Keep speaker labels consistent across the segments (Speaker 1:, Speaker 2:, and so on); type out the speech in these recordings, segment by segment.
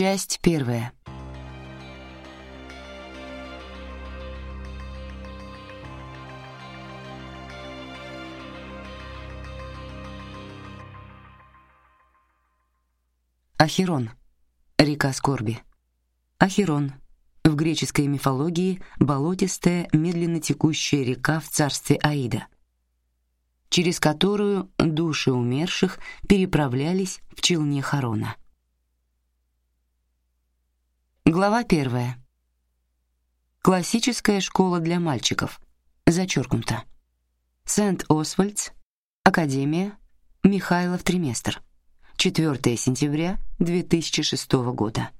Speaker 1: Часть первая. Ахирон. Река скорби. Ахирон. В греческой мифологии болотистая, медленно текущая река в царстве Аида, через которую души умерших переправлялись в челне Харона. Глава первая. Классическая школа для мальчиков. Зачеркнуто. Сент-Освальдс, Академия, Михайлов триместр. 4 сентября 2006 года.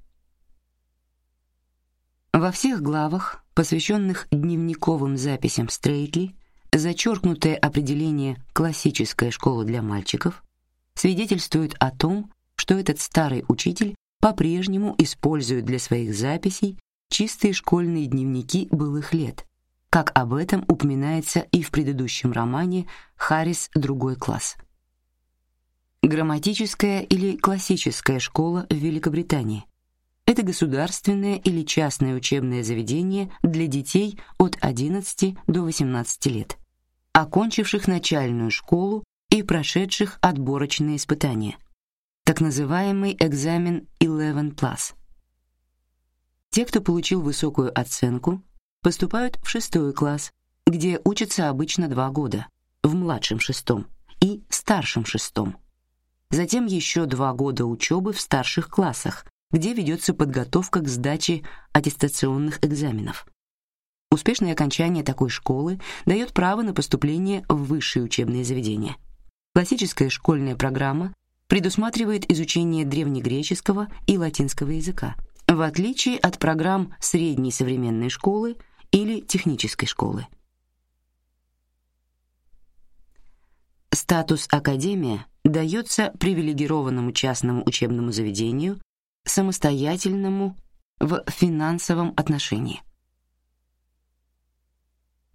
Speaker 1: Во всех главах, посвященных дневниковым записям Стрейтли, зачеркнутое определение «классическая школа для мальчиков» свидетельствует о том, что этот старый учитель по-прежнему используют для своих записей чистые школьные дневники былых лет, как об этом упоминается и в предыдущем романе Харрис другой класс. Грамматическая или классическая школа в Великобритании это государственное или частное учебное заведение для детей от 11 до 18 лет, окончивших начальную школу и прошедших отборочные испытания – так называемый экзамен Eleven Plus. Те, кто получил высокую оценку, поступают в шестой класс, где учатся обычно два года, в младшем шестом и старшем шестом. Затем еще два года учебы в старших классах, где ведется подготовка к сдаче аттестационных экзаменов. Успешное окончание такой школы дает право на поступление в высшие учебные заведения. Классическая школьная программа предусматривает изучение древнегреческого и латинского языка, в отличие от программ средней современной школы или технической школы. Статус академия дается привилегированному частному учебному заведению, самостоятельному в финансовом отношении.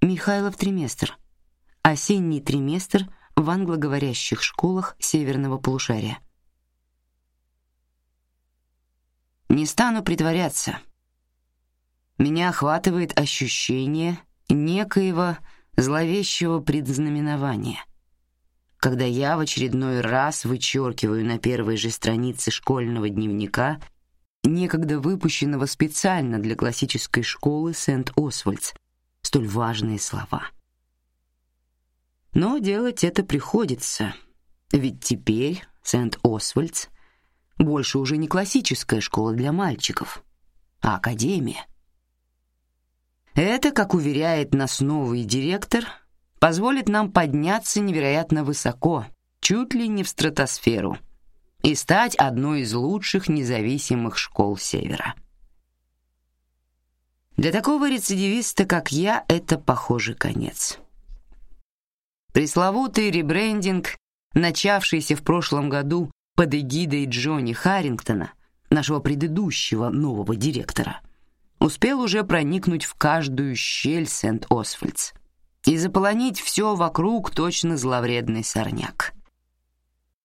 Speaker 1: Михайлов триместр. Осенний триместр в англоговорящих школах северного полушария. Не стану притворяться. Меня охватывает ощущение некоего зловещего предзнаменования, когда я в очередной раз вычеркиваю на первой же странице школьного дневника, некогда выпущенного специально для классической школы Сент-Освальдс, столь важные слова — но делать это приходится, ведь теперь Сент-Освальдс больше уже не классическая школа для мальчиков, а академия. Это, как уверяет нас новый директор, позволит нам подняться невероятно высоко, чуть ли не в стратосферу, и стать одной из лучших независимых школ Севера. Для такого рецидивиста, как я, это, похоже, конец. Пресловутый ребрендинг, начавшийся в прошлом году под эгидой Джонни Харрингтона, нашего предыдущего нового директора, успел уже проникнуть в каждую щель Сент-Освальдс и заполонить все вокруг точно зловредный сорняк.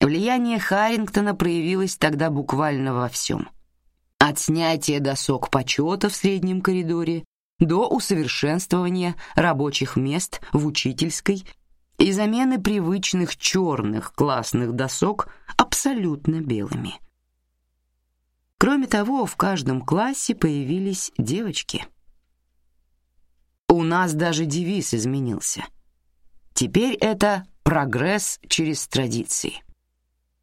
Speaker 1: Влияние Харрингтона проявилось тогда буквально во всем. От снятия досок почета в среднем коридоре до усовершенствования рабочих мест в учительской и замены привычных черных классных досок абсолютно белыми. Кроме того, в каждом классе появились девочки. У нас даже девиз изменился. Теперь это прогресс через традиции.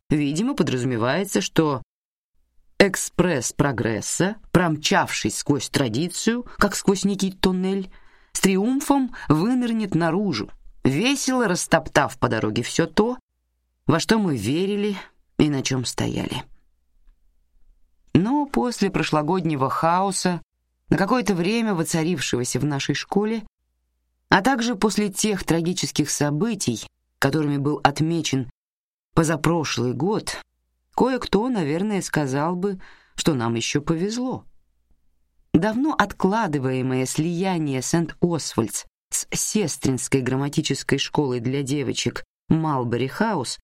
Speaker 1: Видимо, подразумевается, что экспресс прогресса, промчавшись сквозь традицию, как сквозь некий туннель, с триумфом вынырнет наружу, весело растоптав по дороге все то, во что мы верили и на чем стояли. Но после прошлогоднего хаоса, на какое-то время воцарившегося в нашей школе, а также после тех трагических событий, которыми был отмечен позапрошлый год, кое-кто, наверное, сказал бы, что нам еще повезло. Давно откладываемое слияние Сент-Освальдс с сестринской грамматической школой для девочек Малбери Хаус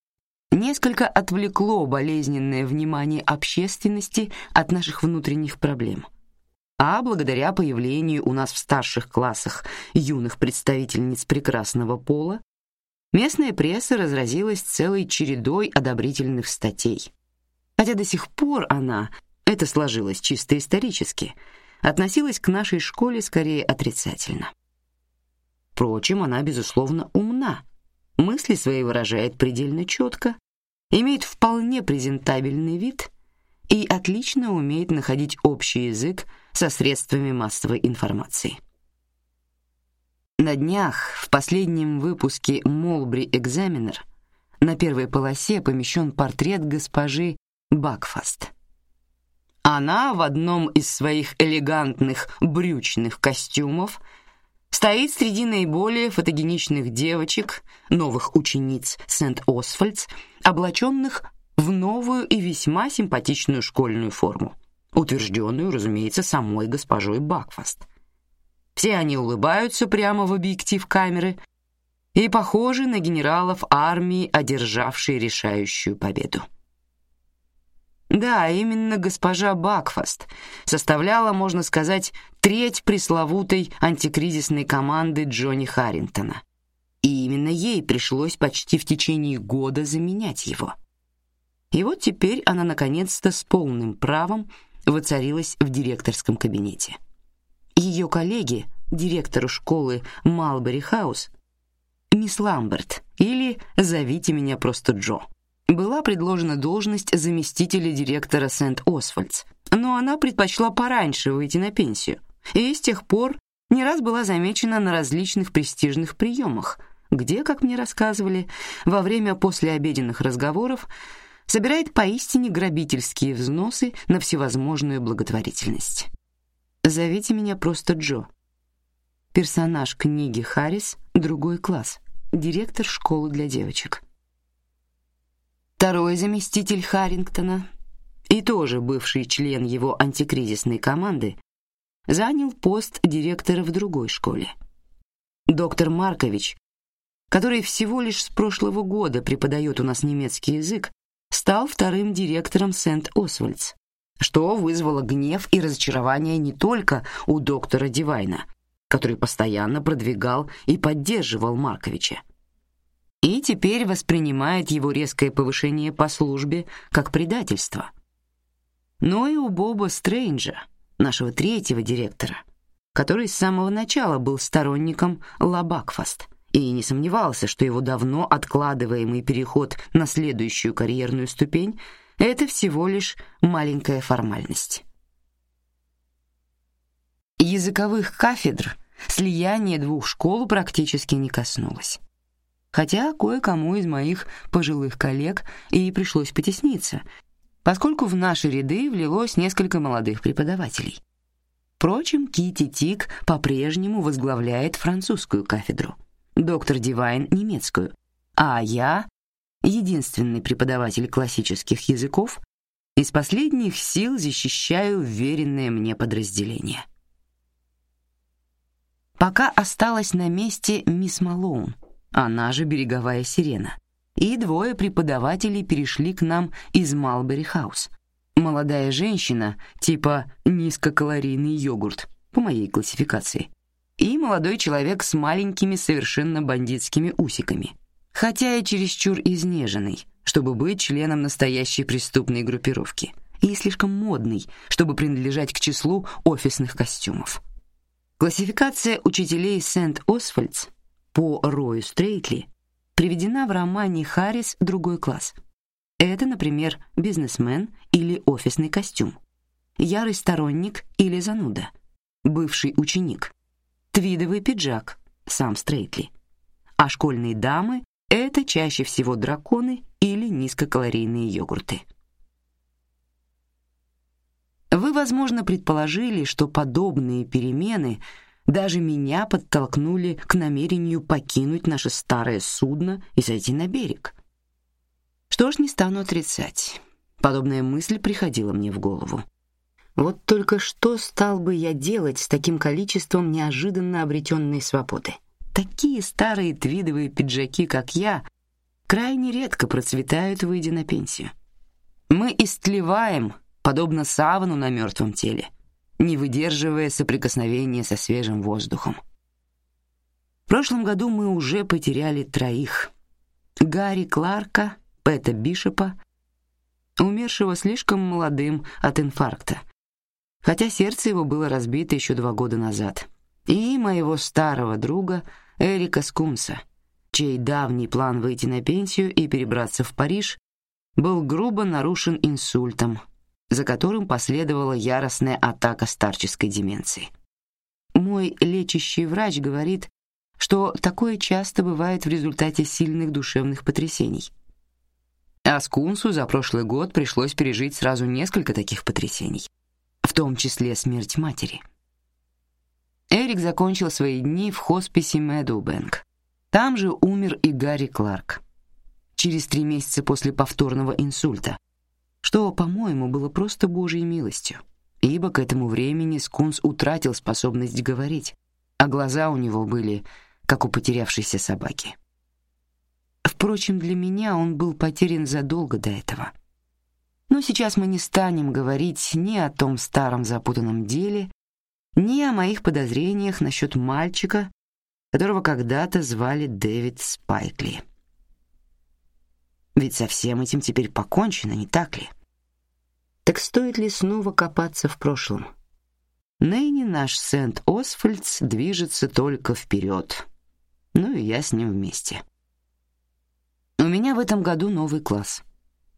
Speaker 1: несколько отвлекло болезненное внимание общественности от наших внутренних проблем. А благодаря появлению у нас в старших классах юных представительниц прекрасного пола, местная пресса разразилась целой чередой одобрительных статей. Хотя до сих пор она, это сложилось чисто исторически, относилась к нашей школе скорее отрицательно. Впрочем, она, безусловно, умна, мысли свои выражает предельно четко, имеет вполне презентабельный вид и отлично умеет находить общий язык со средствами массовой информации. На днях в последнем выпуске Молбри Экзаменер на первой полосе помещен портрет госпожи Бакфаст. Она в одном из своих элегантных брючных костюмов стоит среди наиболее фотогеничных девочек, новых учениц Сент-Освальдс, облаченных в новую и весьма симпатичную школьную форму, утвержденную, разумеется, самой госпожой Бакфаст. Все они улыбаются прямо в объектив камеры и похожи на генералов армии, одержавшие решающую победу. Да, именно госпожа Бакфаст составляла, можно сказать, треть пресловутой антикризисной команды Джонни Харрингтона. И именно ей пришлось почти в течение года заменять его. И вот теперь она наконец-то с полным правом воцарилась в директорском кабинете. Ее коллеги, директору школы Малбери Хаус, мисс Ламберт или зовите меня просто Джо, была предложена должность заместителя директора Сент-Освальдс, но она предпочла пораньше выйти на пенсию, и с тех пор не раз была замечена на различных престижных приемах, где, как мне рассказывали, во время послеобеденных разговоров собирает поистине грабительские взносы на всевозможную благотворительность. Зовите меня просто Джо. Персонаж книги Харрис, другой класс, директор школы для девочек. Второй заместитель Харрингтона и тоже бывший член его антикризисной команды занял пост директора в другой школе. Доктор Маркович, который всего лишь с прошлого года преподает у нас немецкий язык, стал вторым директором Сент-Освальдс, что вызвало гнев и разочарование не только у доктора Дивайна, который постоянно продвигал и поддерживал Марковича, и теперь воспринимает его резкое повышение по службе как предательство. Но и у Боба Стрэнджа, нашего третьего директора, который с самого начала был сторонником Лабакфаст и не сомневался, что его давно откладываемый переход на следующую карьерную ступень — это всего лишь маленькая формальность. Языковых кафедр слияние двух школ практически не коснулось хотя кое-кому из моих пожилых коллег и пришлось потесниться, поскольку в наши ряды влилось несколько молодых преподавателей. Впрочем, Кити Тик по-прежнему возглавляет французскую кафедру, доктор Дивайн немецкую, а я, единственный преподаватель классических языков, из последних сил защищаю веренное мне подразделение. Пока осталась на месте мисс Малоун, она же береговая сирена. И двое преподавателей перешли к нам из Малбери Хаус. Молодая женщина, типа низкокалорийный йогурт, по моей классификации, и молодой человек с маленькими совершенно бандитскими усиками, хотя и чересчур изнеженный, чтобы быть членом настоящей преступной группировки, и слишком модный, чтобы принадлежать к числу офисных костюмов. Классификация учителей Сент-Освальдс по Рою Стрейтли приведена в романе Харрис «Другой класс». Это, например, бизнесмен или офисный костюм, ярый сторонник или зануда, бывший ученик, твидовый пиджак, сам Стрейтли. А школьные дамы — это чаще всего драконы или низкокалорийные йогурты. Вы, возможно, предположили, что подобные перемены — даже меня подтолкнули к намерению покинуть наше старое судно и зайти на берег. Что ж, не стану отрицать. Подобная мысль приходила мне в голову. Вот только что стал бы я делать с таким количеством неожиданно обретенной свободы? Такие старые твидовые пиджаки, как я, крайне редко процветают, выйдя на пенсию. Мы истлеваем, подобно савану на мертвом теле, не выдерживая соприкосновения со свежим воздухом. В прошлом году мы уже потеряли троих: Гарри Кларка, Пэта Бишопа, умершего слишком молодым от инфаркта, хотя сердце его было разбито еще два года назад, и моего старого друга Эрика Скумса, чей давний план выйти на пенсию и перебраться в Париж был грубо нарушен инсультом, за которым последовала яростная атака старческой деменции. Мой лечащий врач говорит, что такое часто бывает в результате сильных душевных потрясений. А Скунсу за прошлый год пришлось пережить сразу несколько таких потрясений, в том числе смерть матери. Эрик закончил свои дни в хосписе Мэдоубэнк. Там же умер и Гарри Кларк. Через три месяца после повторного инсульта, что, по-моему, было просто Божьей милостью, ибо к этому времени Скунс утратил способность говорить, а глаза у него были как у потерявшейся собаки. Впрочем, для меня он был потерян задолго до этого. Но сейчас мы не станем говорить ни о том старом запутанном деле, ни о моих подозрениях насчет мальчика, которого когда-то звали Дэвид Спайкли. Ведь со всем этим теперь покончено, не так ли? Так стоит ли снова копаться в прошлом? Ныне наш Сент-Освальдс движется только вперед. Ну и я с ним вместе. У меня в этом году новый класс.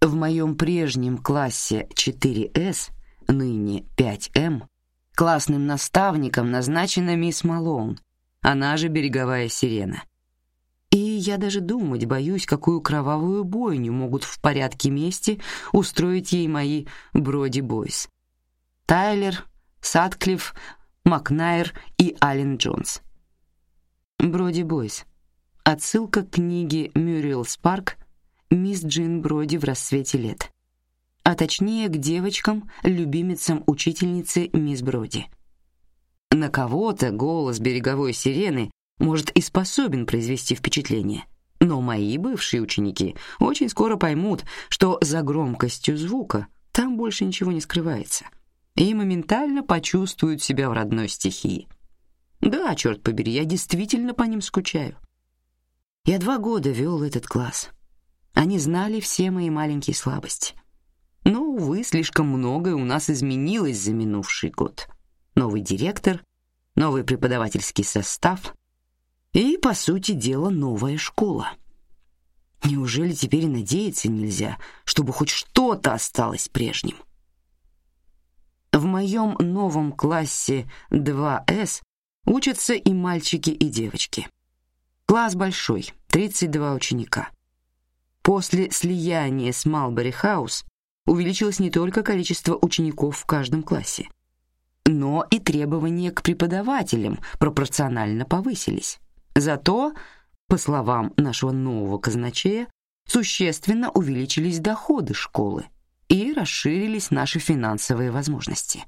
Speaker 1: В моем прежнем классе 4С, ныне 5М, классным наставником назначена мисс Малоун, она же береговая сирена. И я даже думать боюсь, какую кровавую бойню могут в порядке мести устроить ей мои Броди Бойс. Тайлер, Садклифф, Макнайр и Аллен Джонс. Броди Бойс. Отсылка к книге Мюрриел Спарк «Мисс Джин Броди в расцвете лет», а точнее к девочкам, любимицам учительницы мисс Броди. На кого-то голос береговой сирены может и способен произвести впечатление, но мои бывшие ученики очень скоро поймут, что за громкостью звука там больше ничего не скрывается, и моментально почувствуют себя в родной стихии. Да, черт побери, я действительно по ним скучаю. Я два года вел этот класс. Они знали все мои маленькие слабости. Но, увы, слишком многое у нас изменилось за минувший год. Новый директор, новый преподавательский состав и, по сути дела, новая школа. Неужели теперь надеяться нельзя, чтобы хоть что-то осталось прежним? В моем новом классе 2С Учатся и мальчики, и девочки. Класс большой, 32 ученика. После слияния с Малбери Хаус увеличилось не только количество учеников в каждом классе, но и требования к преподавателям пропорционально повысились. Зато, по словам нашего нового казначея, существенно увеличились доходы школы и расширились наши финансовые возможности.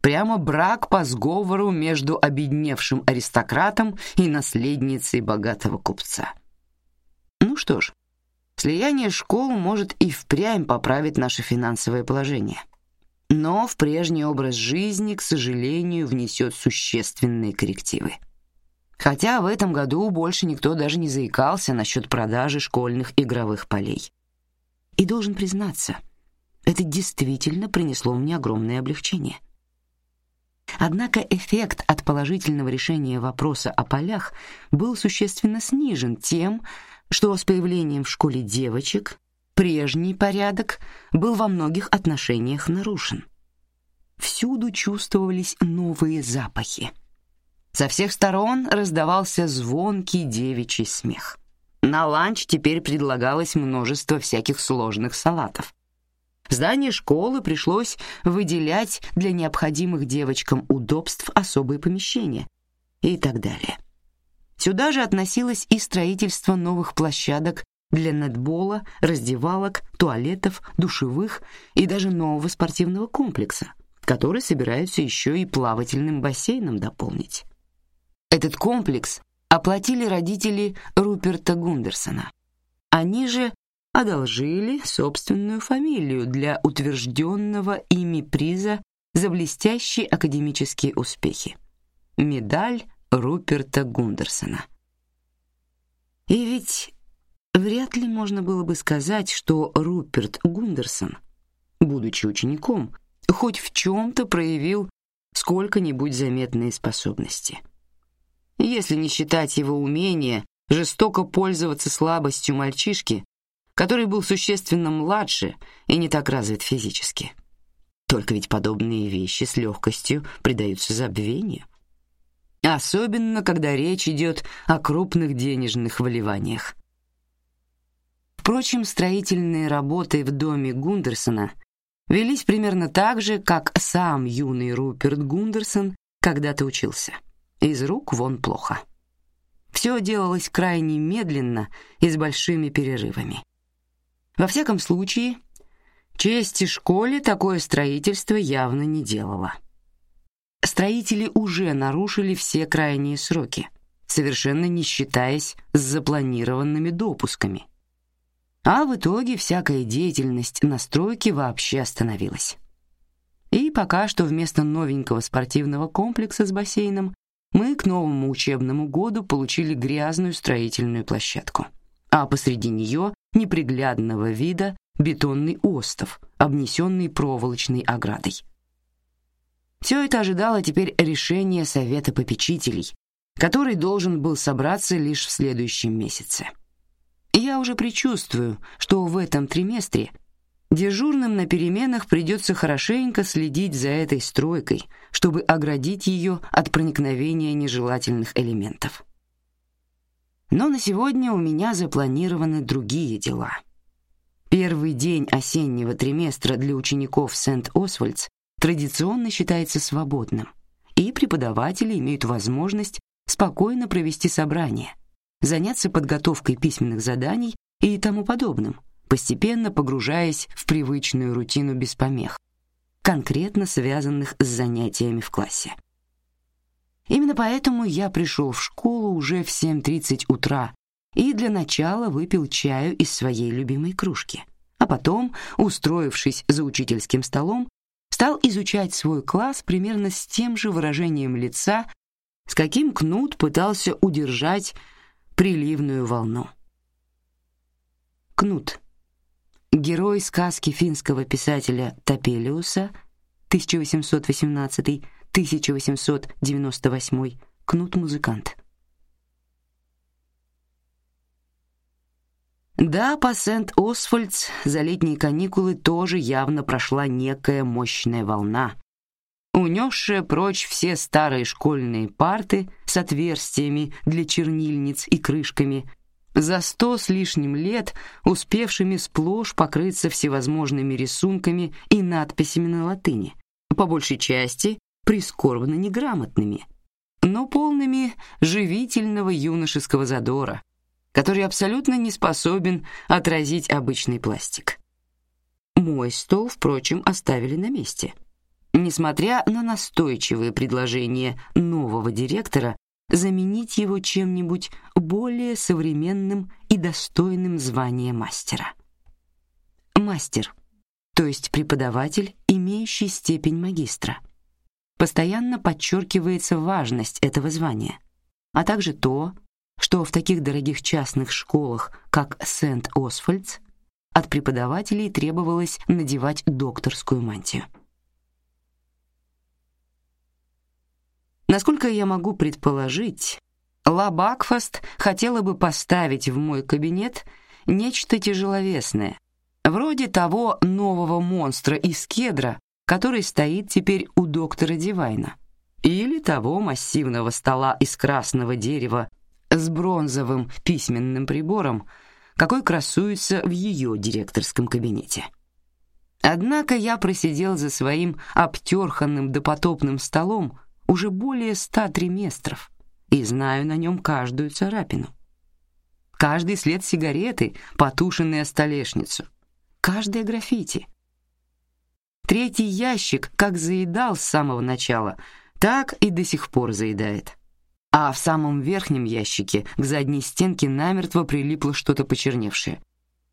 Speaker 1: Прямо брак по сговору между обедневшим аристократом и наследницей богатого купца. Ну что ж, слияние школ может и впрямь поправить наше финансовое положение. Но в прежний образ жизни, к сожалению, внесет существенные коррективы. Хотя в этом году больше никто даже не заикался насчет продажи школьных игровых полей. И должен признаться, это действительно принесло мне огромное облегчение — Однако эффект от положительного решения вопроса о полях был существенно снижен тем, что с появлением в школе девочек прежний порядок был во многих отношениях нарушен. Всюду чувствовались новые запахи. Со всех сторон раздавался звонкий девичий смех. На ланч теперь предлагалось множество всяких сложных салатов. Здание школы пришлось выделять для необходимых девочкам удобств особые помещения и так далее. Сюда же относилось и строительство новых площадок для нетбола, раздевалок, туалетов, душевых и даже нового спортивного комплекса, который собираются еще и плавательным бассейном дополнить. Этот комплекс оплатили родители Руперта Гундерсона, Они же одолжили собственную фамилию для утвержденного ими приза за блестящие академические успехи. Медаль Руперта Гундерсона. И ведь вряд ли можно было бы сказать, что Руперт Гундерсон, будучи учеником, хоть в чем-то проявил сколько-нибудь заметные способности. Если не считать его умения жестоко пользоваться слабостью мальчишки, который был существенно младше и не так развит физически. Только ведь подобные вещи с легкостью предаются забвению. Особенно, когда речь идет о крупных денежных вливаниях. Впрочем, строительные работы в доме Гундерсона велись примерно так же, как сам юный Руперт Гундерсон когда-то учился. Из рук вон плохо. Все делалось крайне медленно и с большими перерывами. Во всяком случае, чести школе такое строительство явно не делало. Строители уже нарушили все крайние сроки, совершенно не считаясь с запланированными допусками. А в итоге всякая деятельность на стройке вообще остановилась. И пока что вместо новенького спортивного комплекса с бассейном мы к новому учебному году получили грязную строительную площадку, а посреди нее неприглядного вида бетонный остов, обнесенный проволочной оградой. Все это ожидало теперь решения совета попечителей, который должен был собраться лишь в следующем месяце. Я уже предчувствую, что в этом триместре дежурным на переменах придется хорошенько следить за этой стройкой, чтобы оградить ее от проникновения нежелательных элементов. Но на сегодня у меня запланированы другие дела. Первый день осеннего триместра для учеников Сент-Освальдс традиционно считается свободным, и преподаватели имеют возможность спокойно провести собрание, заняться подготовкой письменных заданий и тому подобным, постепенно погружаясь в привычную рутину без помех, конкретно связанных с занятиями в классе. Именно поэтому я пришел в школу уже в 7:30 утра и для начала выпил чаю из своей любимой кружки, а потом, устроившись за учительским столом, стал изучать свой класс примерно с тем же выражением лица, с каким Кнут пытался удержать приливную волну. Кнут. Герой сказки финского писателя Топелиуса 1818-1898, Кнут-музыкант. Да, по Сент-Освальдс за летние каникулы тоже явно прошла некая мощная волна, унесшая прочь все старые школьные парты с отверстиями для чернильниц и крышками, за сто с лишним лет успевшими сплошь покрыться всевозможными рисунками и надписями на латыни, по большей части прискорбно неграмотными, но полными живительного юношеского задора, который абсолютно не способен отразить обычный пластик. Мой стол, впрочем, оставили на месте — несмотря на настойчивые предложения нового директора заменить его чем-нибудь более современным и достойным звания мастера. Мастер, то есть преподаватель, имеющий степень магистра. Постоянно подчеркивается важность этого звания, а также то, что в таких дорогих частных школах, как Сент-Освальдс, от преподавателей требовалось надевать докторскую мантию. Насколько я могу предположить, Ла Бакфаст хотела бы поставить в мой кабинет нечто тяжеловесное, вроде того нового монстра из кедра, который стоит теперь у доктора Дивайна, или того массивного стола из красного дерева с бронзовым письменным прибором, какой красуется в ее директорском кабинете. Однако я просидел за своим обтерханным допотопным столом уже более ста триместров и знаю на нем каждую царапину. Каждый след сигареты, потушенный о столешницу, каждое граффити. Третий ящик как заедал с самого начала, так и до сих пор заедает. а в самом верхнем ящике к задней стенке намертво прилипло что-то почерневшее.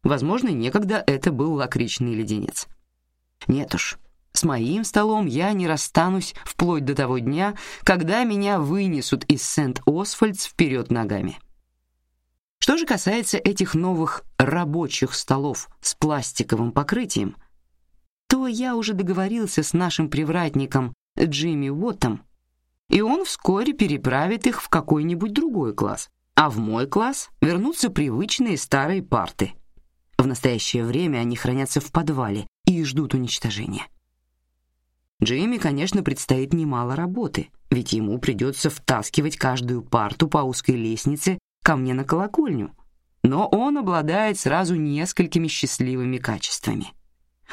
Speaker 1: Возможно, некогда это был лакричный леденец. Нет уж, с моим столом я не расстанусь вплоть до того дня, когда меня вынесут из Сент-Освальдс вперед ногами. Что же касается этих новых рабочих столов с пластиковым покрытием, то я уже договорился с нашим привратником Джимми Уоттом, и он вскоре переправит их в какой-нибудь другой класс, а в мой класс вернутся привычные старые парты. В настоящее время они хранятся в подвале и ждут уничтожения. Джимми, конечно, предстоит немало работы, ведь ему придется втаскивать каждую парту по узкой лестнице ко мне на колокольню. Но он обладает сразу несколькими счастливыми качествами.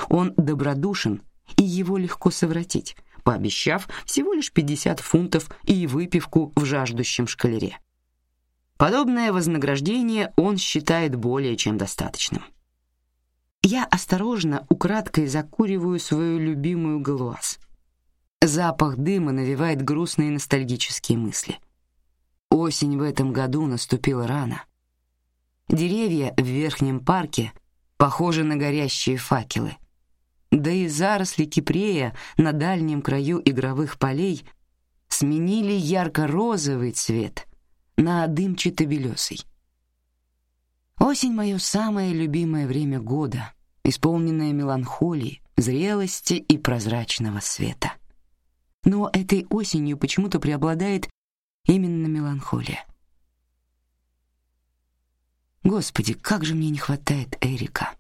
Speaker 1: Он добродушен, и его легко совратить, пообещав всего лишь 50 фунтов и выпивку в жаждущем шкалере. Подобное вознаграждение он считает более чем достаточным. Я осторожно, украдкой закуриваю свою любимую галуаз. Запах дыма навевает грустные ностальгические мысли. Осень в этом году наступила рано. Деревья в верхнем парке похожи на горящие факелы. Да и заросли кипрея на дальнем краю игровых полей сменили ярко-розовый цвет на дымчато-белесый. Осень — мое самое любимое время года, исполненное меланхолии, зрелости и прозрачного света. Но этой осенью почему-то преобладает именно меланхолия. Господи, как же мне не хватает Эрика.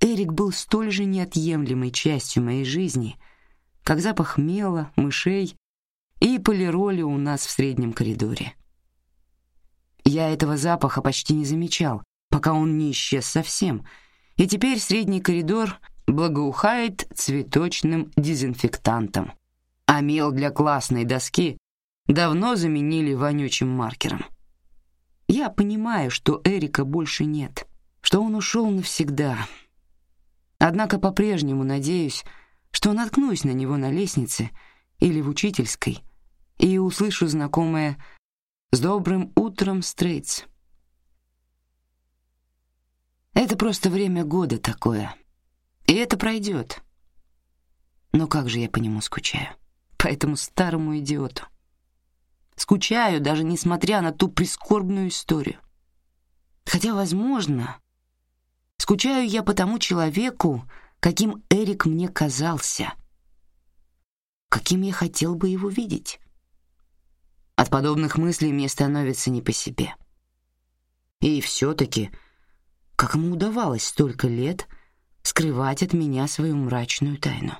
Speaker 1: Эрик был столь же неотъемлемой частью моей жизни, как запах мела, мышей и полироли у нас в среднем коридоре. Я этого запаха почти не замечал, пока он не исчез совсем, и теперь средний коридор благоухает цветочным дезинфектантом, а мел для классной доски давно заменили вонючим маркером. Я понимаю, что Эрика больше нет, что он ушел навсегда. Однако по-прежнему надеюсь, что наткнусь на него на лестнице или в учительской и услышу знакомое «С добрым утром, Стрейтс». Это просто время года такое, и это пройдет. Но как же я по нему скучаю, по этому старому идиоту. Скучаю, даже несмотря на ту прискорбную историю. Хотя, возможно, скучаю я по тому человеку, каким Эрик мне казался, каким я хотел бы его видеть. От подобных мыслей мне становится не по себе. И все-таки, как ему удавалось столько лет скрывать от меня свою мрачную тайну?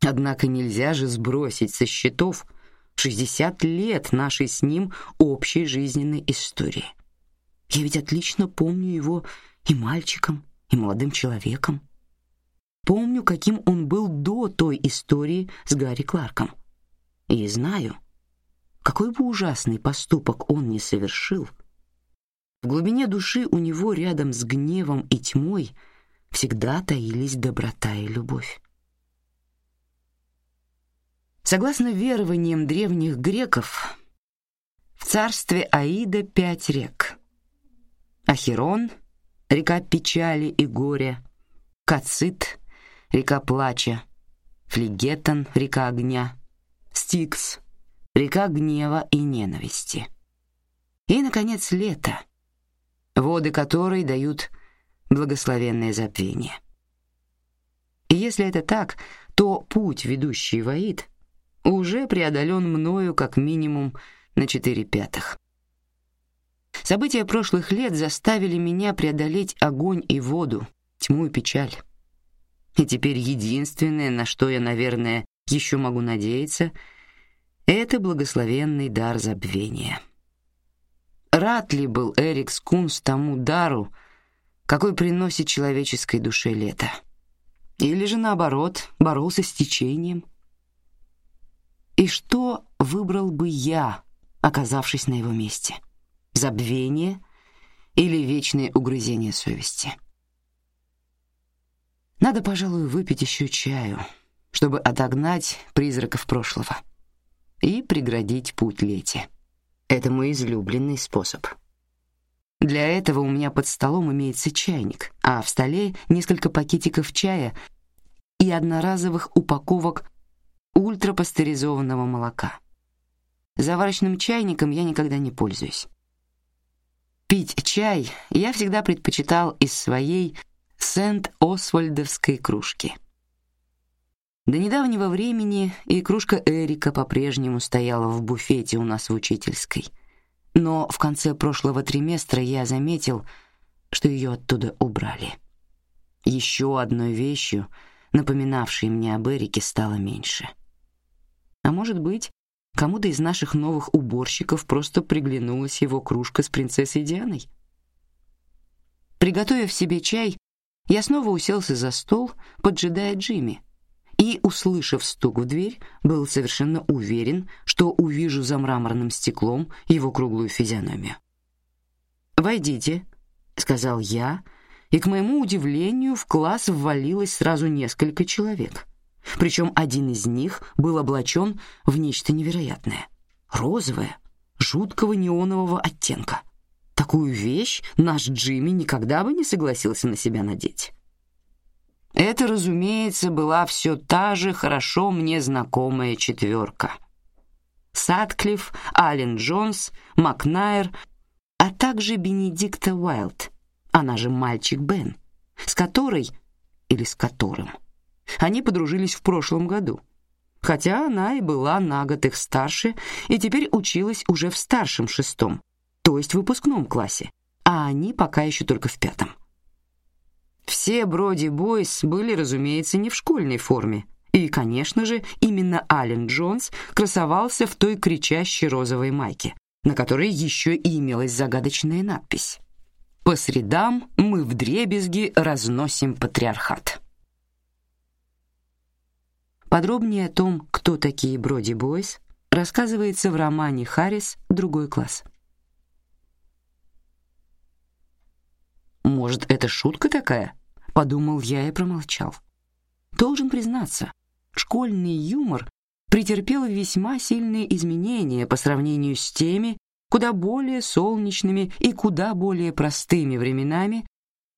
Speaker 1: Однако нельзя же сбросить со счетов — 60 лет нашей с ним общей жизненной истории. Я ведь отлично помню его и мальчиком, и молодым человеком. Помню, каким он был до той истории с Гарри Кларком. И знаю, какой бы ужасный поступок он ни совершил, в глубине души у него рядом с гневом и тьмой всегда таились доброта и любовь. Согласно верованиям древних греков, в царстве Аида пять рек. Ахирон — река печали и горя, Кацит — река плача, Флегетон — река огня, Стикс — река гнева и ненависти. И, наконец, лето, воды которой дают благословенное забвение. И если это так, то путь, ведущий в Аид — уже преодолен мною как минимум на четыре пятых. События прошлых лет заставили меня преодолеть огонь и воду, тьму и печаль. И теперь единственное, на что я, наверное, еще могу надеяться, это благословенный дар забвения. Рад ли был Эрик Скунс тому дару, какой приносит человеческой душе лето? Или же наоборот, боролся с течением? И что выбрал бы я, оказавшись на его месте? Забвение или вечное угрызение совести? Надо, пожалуй, выпить еще чаю, чтобы отогнать призраков прошлого. и преградить путь Лете. Это мой излюбленный способ. Для этого у меня под столом имеется чайник, а в столе несколько пакетиков чая и одноразовых упаковок ультрапастеризованного молока. Заварочным чайником я никогда не пользуюсь. Пить чай я всегда предпочитал из своей Сент-Освальдовской кружки. До недавнего времени и кружка Эрика по-прежнему стояла в буфете у нас в учительской — но в конце прошлого триместра я заметил, что ее оттуда убрали. Еще одной вещью, напоминавшей мне об Эрике, стало меньше. А может быть, кому-то из наших новых уборщиков просто приглянулась его кружка с принцессой Дианой? Приготовив себе чай, я снова уселся за стол, поджидая Джимми, и, услышав стук в дверь, был совершенно уверен, что увижу за мраморным стеклом его круглую физиономию. «Войдите», — сказал я, и, к моему удивлению, в класс ввалилось сразу несколько человек. Причем один из них был облачен в нечто невероятное — розовое, жуткого неонового оттенка. Такую вещь наш Джимми никогда бы не согласился на себя надеть. Это, разумеется, была все та же хорошо мне знакомая четверка. Садклифф, Аллен Джонс, Макнайр, а также Бенедикта Уайлд, она же мальчик Бен, с которой или с которым они подружились в прошлом году. Хотя она и была на год их старше и теперь училась уже в старшем шестом, то есть выпускном классе, а они пока еще только в пятом. Все Броди Бойс были, разумеется, не в школьной форме. И, конечно же, именно Ален Джонс красовался в той кричащей розовой майке, на которой еще и имелась загадочная надпись. «По средам мы в дребезги разносим патриархат». Подробнее о том, кто такие Броди Бойс, рассказывается в романе Харрис «Другой класс». Может, это шутка такая? Подумал я и промолчал. Должен признаться, школьный юмор претерпел весьма сильные изменения по сравнению с теми, куда более солнечными и куда более простыми временами,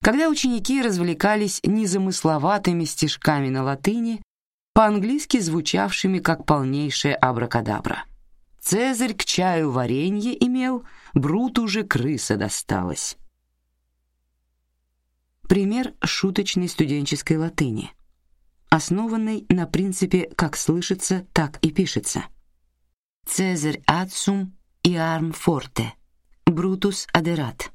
Speaker 1: когда ученики развлекались незамысловатыми стишками на латыни, по-английски звучавшими как полнейшая абракадабра. Цезарь к чаю варенье имел, Бруту же крыса досталась. Пример шуточной студенческой латыни, основанной на принципе «как слышится, так и пишется». Caesar adsum iam forte, Brutus aderat.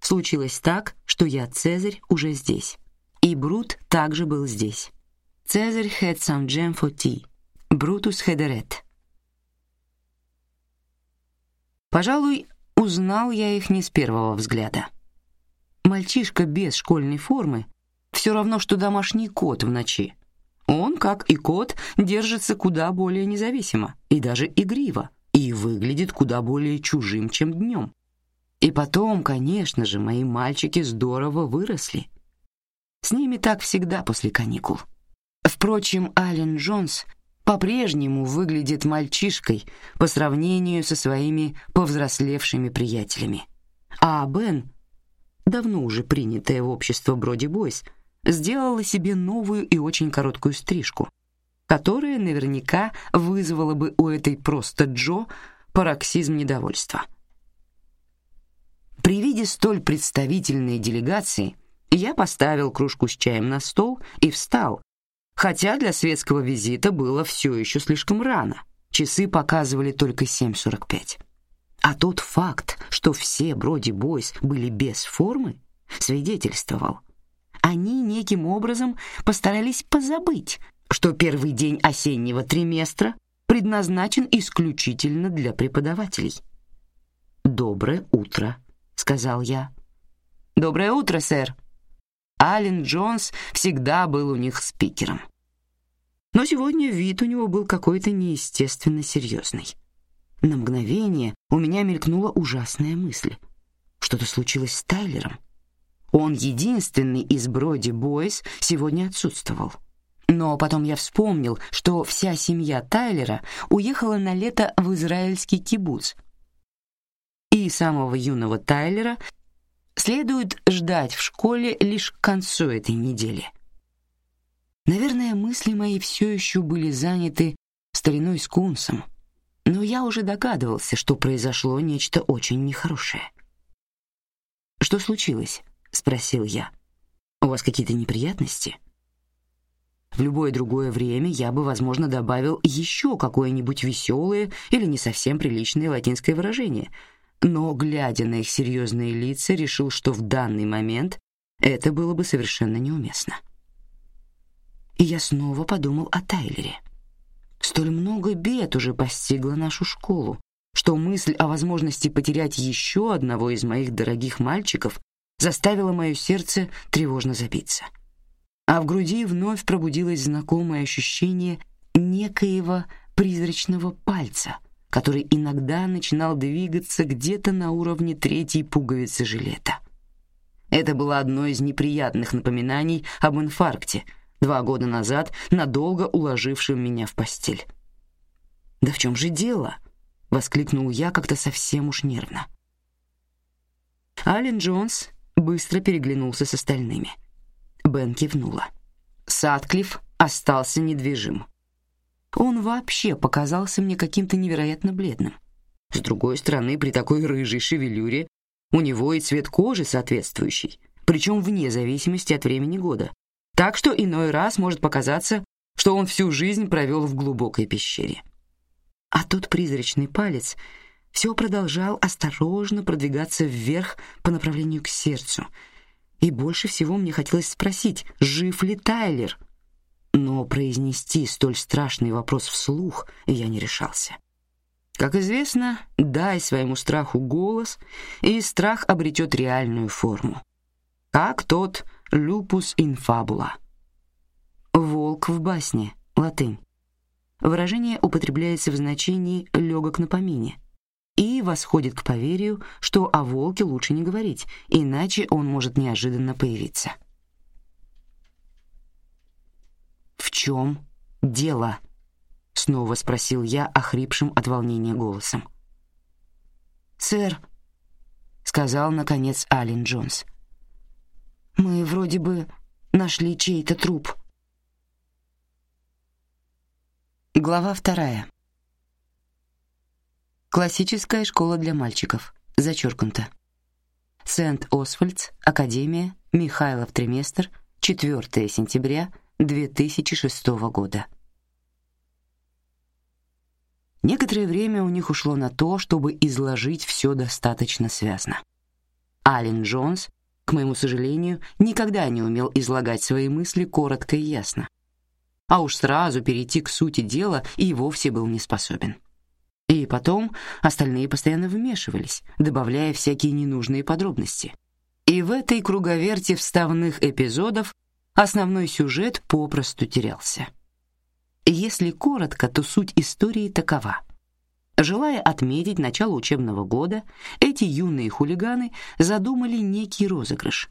Speaker 1: Случилось так, что я, Цезарь, уже здесь, и Брут также был здесь. Caesar had some jam for tea, Brutus had a rat. Пожалуй, узнал я их не с первого взгляда. Мальчишка без школьной формы все равно, что домашний кот в ночи. Он, как и кот, держится куда более независимо и даже игриво, и выглядит куда более чужим, чем днем. И потом, конечно же, мои мальчики здорово выросли. С ними так всегда после каникул. Впрочем, Ален Джонс по-прежнему выглядит мальчишкой по сравнению со своими повзрослевшими приятелями. А Бен давно уже принятая в общество Броди Бойс, сделала себе новую и очень короткую стрижку, которая наверняка вызвала бы у этой просто Джо пароксизм недовольства. При виде столь представительной делегации я поставил кружку с чаем на стол и встал, хотя для светского визита было все еще слишком рано. Часы показывали только 7:45. А тот факт, что все Броди Бойс были без формы, свидетельствовал. Они неким образом постарались позабыть, что первый день осеннего триместра предназначен исключительно для преподавателей. «Доброе утро», — сказал я. «Доброе утро, сэр». Ален Джонс всегда был у них спикером. Но сегодня вид у него был какой-то неестественно серьезный. На мгновение у меня мелькнула ужасная мысль. Что-то случилось с Тайлером. Он единственный из Броди Бойс сегодня отсутствовал. Но потом я вспомнил, что вся семья Тайлера уехала на лето в израильский кибуц. И самого юного Тайлера следует ждать в школе лишь к концу этой недели. Наверное, мысли мои все еще были заняты стариной с Кунсом, но я уже догадывался, что произошло нечто очень нехорошее. «Что случилось?» — спросил я. «У вас какие-то неприятности?» В любое другое время я бы, возможно, добавил еще какое-нибудь веселое или не совсем приличное латинское выражение, но, глядя на их серьезные лица, решил, что в данный момент это было бы совершенно неуместно. И я снова подумал о Тайлере. Столь много бед уже постигло нашу школу, что мысль о возможности потерять еще одного из моих дорогих мальчиков заставила мое сердце тревожно забиться а в груди вновь пробудилось знакомое ощущение некоего призрачного пальца, который иногда начинал двигаться где-то на уровне третьей пуговицы жилета. Это было одно из неприятных напоминаний об инфаркте, два года назад надолго уложившем меня в постель. «Да в чем же дело?» — воскликнул я как-то совсем уж нервно. Ален Джонс быстро переглянулся с остальными — Бен кивнула. Садклифф остался недвижим. Он вообще показался мне каким-то невероятно бледным. С другой стороны, при такой рыжей шевелюре у него и цвет кожи соответствующий, причем вне зависимости от времени года. Так что иной раз может показаться, что он всю жизнь провел в глубокой пещере. А тот призрачный палец все продолжал осторожно продвигаться вверх по направлению к сердцу — и больше всего мне хотелось спросить, жив ли Тайлер. Но произнести столь страшный вопрос вслух я не решался. Как известно, дай своему страху голос, и страх обретет реальную форму. Как тот «lupus in fabula» — «волк в басне», латынь. Выражение употребляется в значении «легок на помине», и восходит к поверью, что о волке лучше не говорить, иначе он может неожиданно появиться. «В чем дело?» — снова спросил я охрипшим от волнения голосом. «Сэр», — сказал, наконец, Ален Джонс, — «мы вроде бы нашли чей-то труп». Глава вторая. Классическая школа для мальчиков. Зачеркнуто. Сент-Освальдс, Академия, Михайлов триместр, 4 сентября 2006 года. Некоторое время у них ушло на то, чтобы изложить все достаточно связно. Ален Джонс, к моему сожалению, никогда не умел излагать свои мысли коротко и ясно. А уж сразу перейти к сути дела и вовсе был не способен. И потом остальные постоянно вмешивались, добавляя всякие ненужные подробности. И в этой круговерти вставных эпизодов основной сюжет попросту терялся. Если коротко, то суть истории такова. Желая отметить начало учебного года, эти юные хулиганы задумали некий розыгрыш.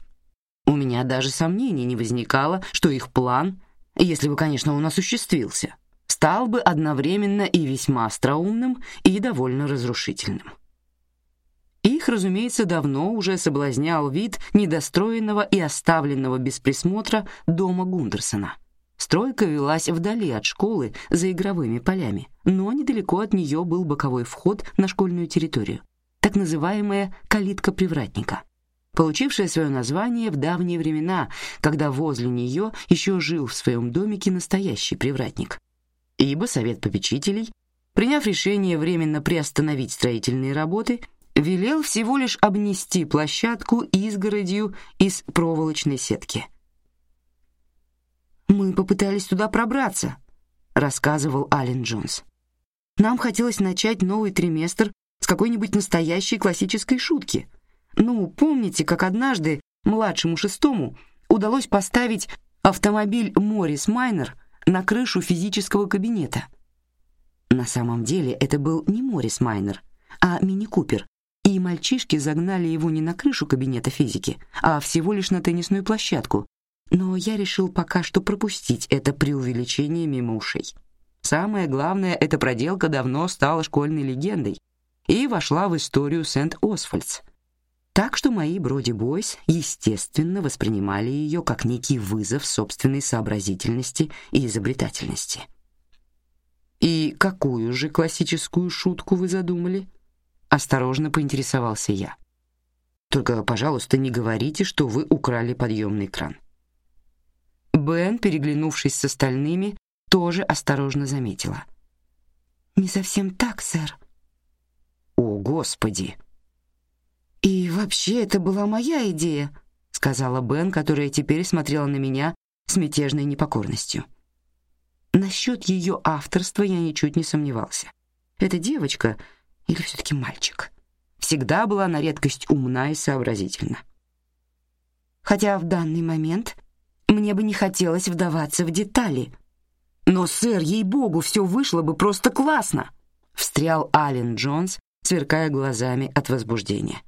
Speaker 1: У меня даже сомнений не возникало, что их план, если бы, конечно, он осуществился, стал бы одновременно и весьма остроумным, и довольно разрушительным. Их, разумеется, давно уже соблазнял вид недостроенного и оставленного без присмотра дома Гундерсона. Стройка велась вдали от школы, за игровыми полями, но недалеко от нее был боковой вход на школьную территорию, так называемая калитка привратника, получившая свое название в давние времена, когда возле нее еще жил в своем домике настоящий привратник ибо Совет попечителей, приняв решение временно приостановить строительные работы, велел всего лишь обнести площадку изгородью из проволочной сетки. «Мы попытались туда пробраться», — рассказывал Ален Джонс. «Нам хотелось начать новый триместр с какой-нибудь настоящей классической шутки. Ну, помните, как однажды младшему шестому удалось поставить автомобиль Моррис Майнер на крышу физического кабинета. На самом деле это был не Моррис Майнер, а мини-купер, и мальчишки загнали его не на крышу кабинета физики, а всего лишь на теннисную площадку, Но я решил пока что пропустить это преувеличение мимо ушей. Самое главное, эта проделка давно стала школьной легендой и вошла в историю Сент-Освальдс. Так что мои Броди Бойс, естественно, воспринимали ее как некий вызов собственной сообразительности и изобретательности. «И какую же классическую шутку вы задумали?» Осторожно поинтересовался я. «Только, пожалуйста, не говорите, что вы украли подъемный кран». Бен, переглянувшись с остальными, тоже осторожно заметила. «Не совсем так, сэр». «О, Господи!» «И вообще это была моя идея», — сказала Бен, которая теперь смотрела на меня с мятежной непокорностью. Насчет ее авторства я ничуть не сомневался. Эта девочка, или все-таки мальчик, всегда была на редкость умна и сообразительна. Хотя в данный момент мне бы не хотелось вдаваться в детали. Но, сэр, ей-богу, все вышло бы просто классно, встрял Ален Джонс, сверкая глазами от возбуждения.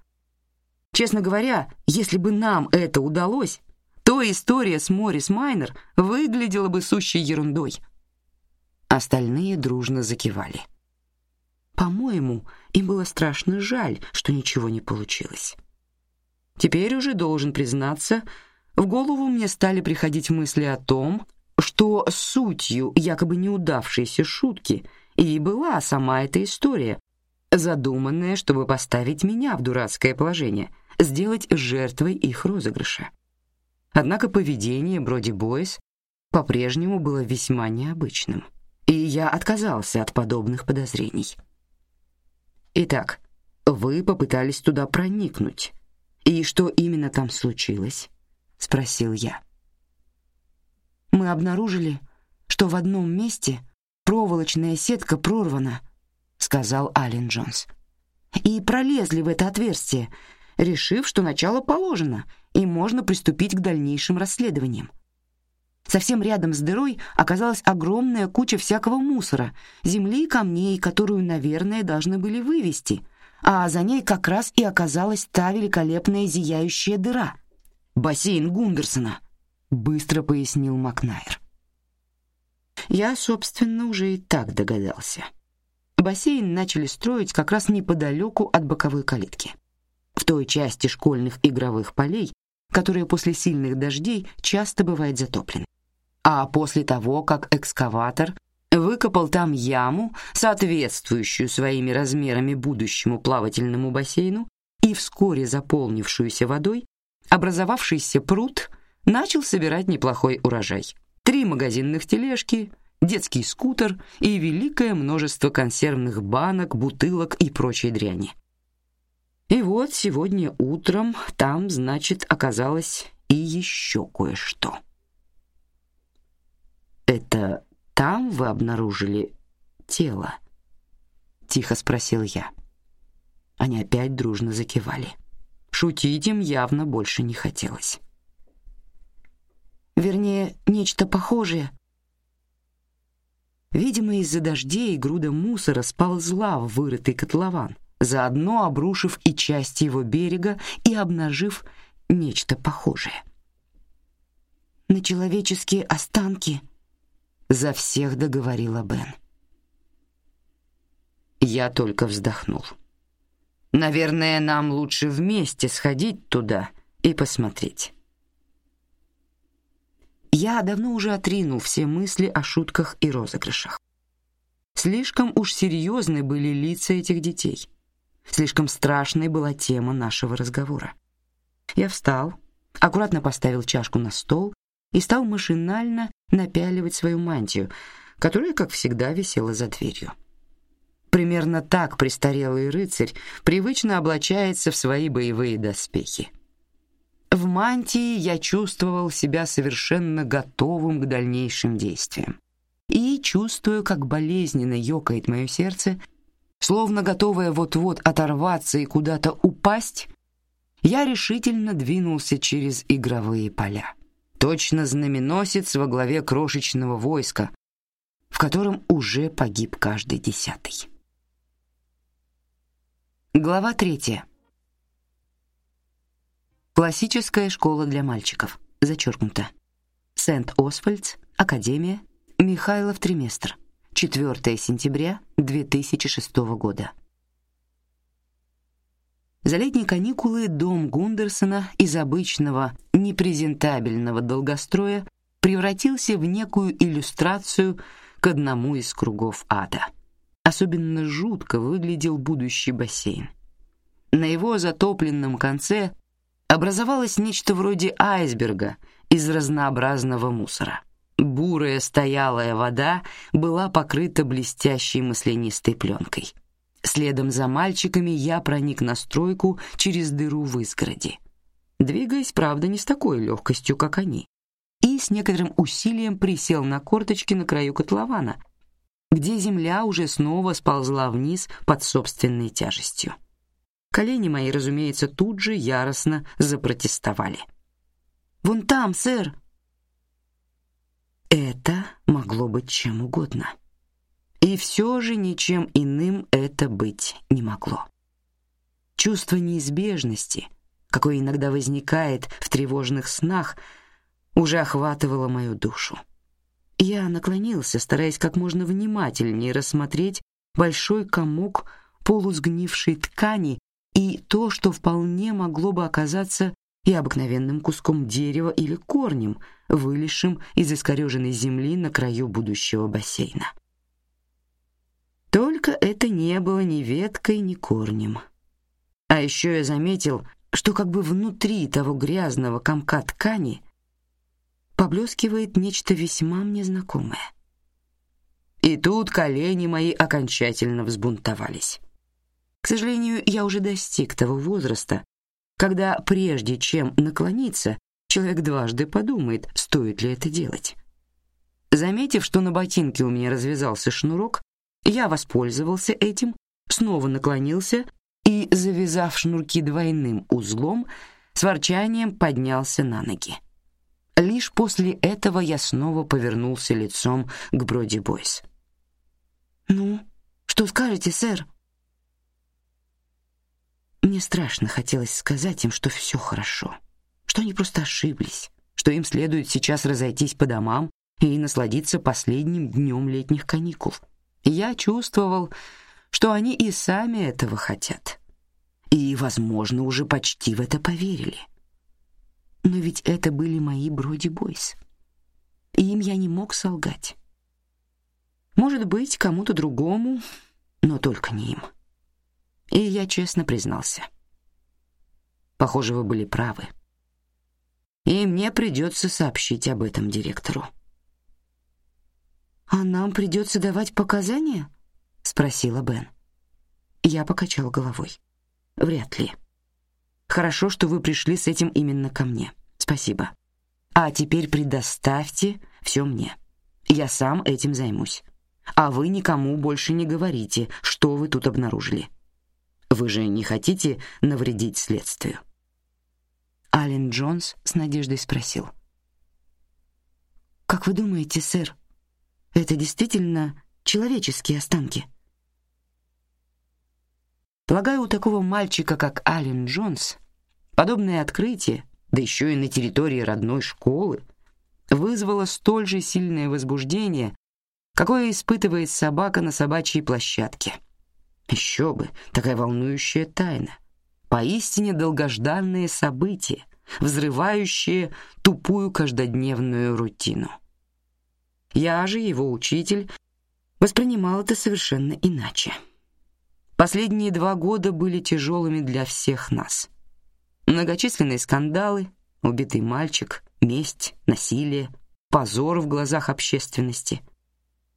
Speaker 1: Честно говоря, если бы нам это удалось, то история с Морис Майнер выглядела бы сущей ерундой. Остальные дружно закивали. По-моему, им было страшно жаль, что ничего не получилось. Теперь уже должен признаться, в голову мне стали приходить мысли о том, что сутью якобы неудавшейся шутки и была сама эта история, задуманная, чтобы поставить меня в дурацкое положение, сделать жертвой их розыгрыша. Однако поведение Броди Бойс по-прежнему было весьма необычным, и я отказался от подобных подозрений. Итак, вы попытались туда проникнуть, и что именно там случилось? Спросил я. Мы обнаружили, что в одном месте проволочная сетка прорвана, сказал Ален Джонс. И пролезли в это отверстие, решив, что начало положено и можно приступить к дальнейшим расследованиям. Совсем рядом с дырой оказалась огромная куча всякого мусора, земли и камней, которую, наверное, должны были вывести, а за ней как раз и оказалась та великолепная зияющая дыра — бассейн Гундерсона, быстро пояснил Макнайр. Я, собственно, уже и так догадался. Бассейн начали строить как раз неподалеку от боковой калитки, в той части школьных игровых полей, которая после сильных дождей часто бывает затоплена. А после того, как экскаватор выкопал там яму, соответствующую своими размерами будущему плавательному бассейну, и вскоре заполнившуюся водой, образовавшийся пруд начал собирать неплохой урожай. Три магазинных тележки, детский скутер и великое множество консервных банок, бутылок и прочей дряни. И вот сегодня утром там, значит, оказалось и еще кое-что. Это там вы обнаружили тело? Тихо спросил я. Они опять дружно закивали. Шутить им явно больше не хотелось. Вернее, нечто похожее. Видимо, из-за дождей груда мусора сползла в вырытый котлован заодно обрушив и часть его берега и обнажив нечто похожее. На человеческие останки за всех договорила Бен. Я только вздохнул. Наверное, нам лучше вместе сходить туда и посмотреть. Я давно уже отринул все мысли о шутках и розыгрышах. Слишком уж серьезны были лица этих детей. Слишком страшной была тема нашего разговора. Я встал, аккуратно поставил чашку на стол и стал машинально напяливать свою мантию, которая, как всегда, висела за дверью. Примерно так престарелый рыцарь привычно облачается в свои боевые доспехи. В мантии я чувствовал себя совершенно готовым к дальнейшим действиям. И чувствую, как болезненно ёкает мое сердце Словно готовая вот-вот оторваться и куда-то упасть, я решительно двинулся через игровые поля. Точно знаменосец во главе крошечного войска, в котором уже погиб каждый десятый. Глава третья. Классическая школа для мальчиков. Зачеркнуто. Сент-Освальдс, Академия, Михайлов триместр, 4 сентября 2006 года. За летние каникулы дом Гундерсона из обычного непрезентабельного долгостроя превратился в некую иллюстрацию к одному из кругов ада. Особенно жутко выглядел будущий бассейн. На его затопленном конце образовалось нечто вроде айсберга из разнообразного мусора. Бурая стоялая вода была покрыта блестящей маслянистой пленкой. Следом за мальчиками я проник на стройку через дыру в изгороди, двигаясь, правда, не с такой легкостью, как они, и с некоторым усилием присел на корточки на краю котлована, где земля уже снова сползла вниз под собственной тяжестью. Колени мои, разумеется, тут же яростно запротестовали. «Вон там, сэр!» Это могло быть чем угодно. И все же ничем иным это быть не могло. Чувство неизбежности, какое иногда возникает в тревожных снах, уже охватывало мою душу. Я наклонился, стараясь как можно внимательнее рассмотреть большой комок полусгнившей ткани и то, что вполне могло бы оказаться и обыкновенным куском дерева или корнем, вылезшим из искореженной земли на краю будущего бассейна. Только это не было ни веткой, ни корнем. А еще я заметил, что как бы внутри того грязного комка ткани поблескивает нечто весьма мне знакомое. И тут колени мои окончательно взбунтовались. К сожалению, я уже достиг того возраста, когда прежде чем наклониться, человек дважды подумает, стоит ли это делать. Заметив, что на ботинке у меня развязался шнурок, я воспользовался этим, снова наклонился и, завязав шнурки двойным узлом, с ворчанием поднялся на ноги. Лишь после этого я снова повернулся лицом к Броди Бойс. «Ну, что скажете, сэр?» Мне страшно хотелось сказать им, что все хорошо, что они просто ошиблись, что им следует сейчас разойтись по домам и насладиться последним днем летних каникул. Я чувствовал, что они и сами этого хотят. И, возможно, уже почти в это поверили. Но ведь это были мои Броди Бойс. И им я не мог солгать. Может быть, кому-то другому, но только не им. И я честно признался. Похоже, вы были правы. И мне придется сообщить об этом директору. «А нам придется давать показания?» — спросила Бен. Я покачал головой. «Вряд ли. Хорошо, что вы пришли с этим именно ко мне. Спасибо. А теперь предоставьте все мне. Я сам этим займусь. А вы никому больше не говорите, что вы тут обнаружили. Вы же не хотите навредить следствию?» Ален Джонс с надеждой спросил. «Как вы думаете, сэр, это действительно человеческие останки. Полагаю, у такого мальчика, как Ален Джонс, подобное открытие, да еще и на территории родной школы, вызвало столь же сильное возбуждение, какое испытывает собака на собачьей площадке. Еще бы, такая волнующая тайна. Поистине долгожданное событие, взрывающее тупую каждодневную рутину. Я же, его учитель, воспринимал это совершенно иначе. Последние два года были тяжелыми для всех нас. Многочисленные скандалы, убитый мальчик, месть, насилие, позор в глазах общественности.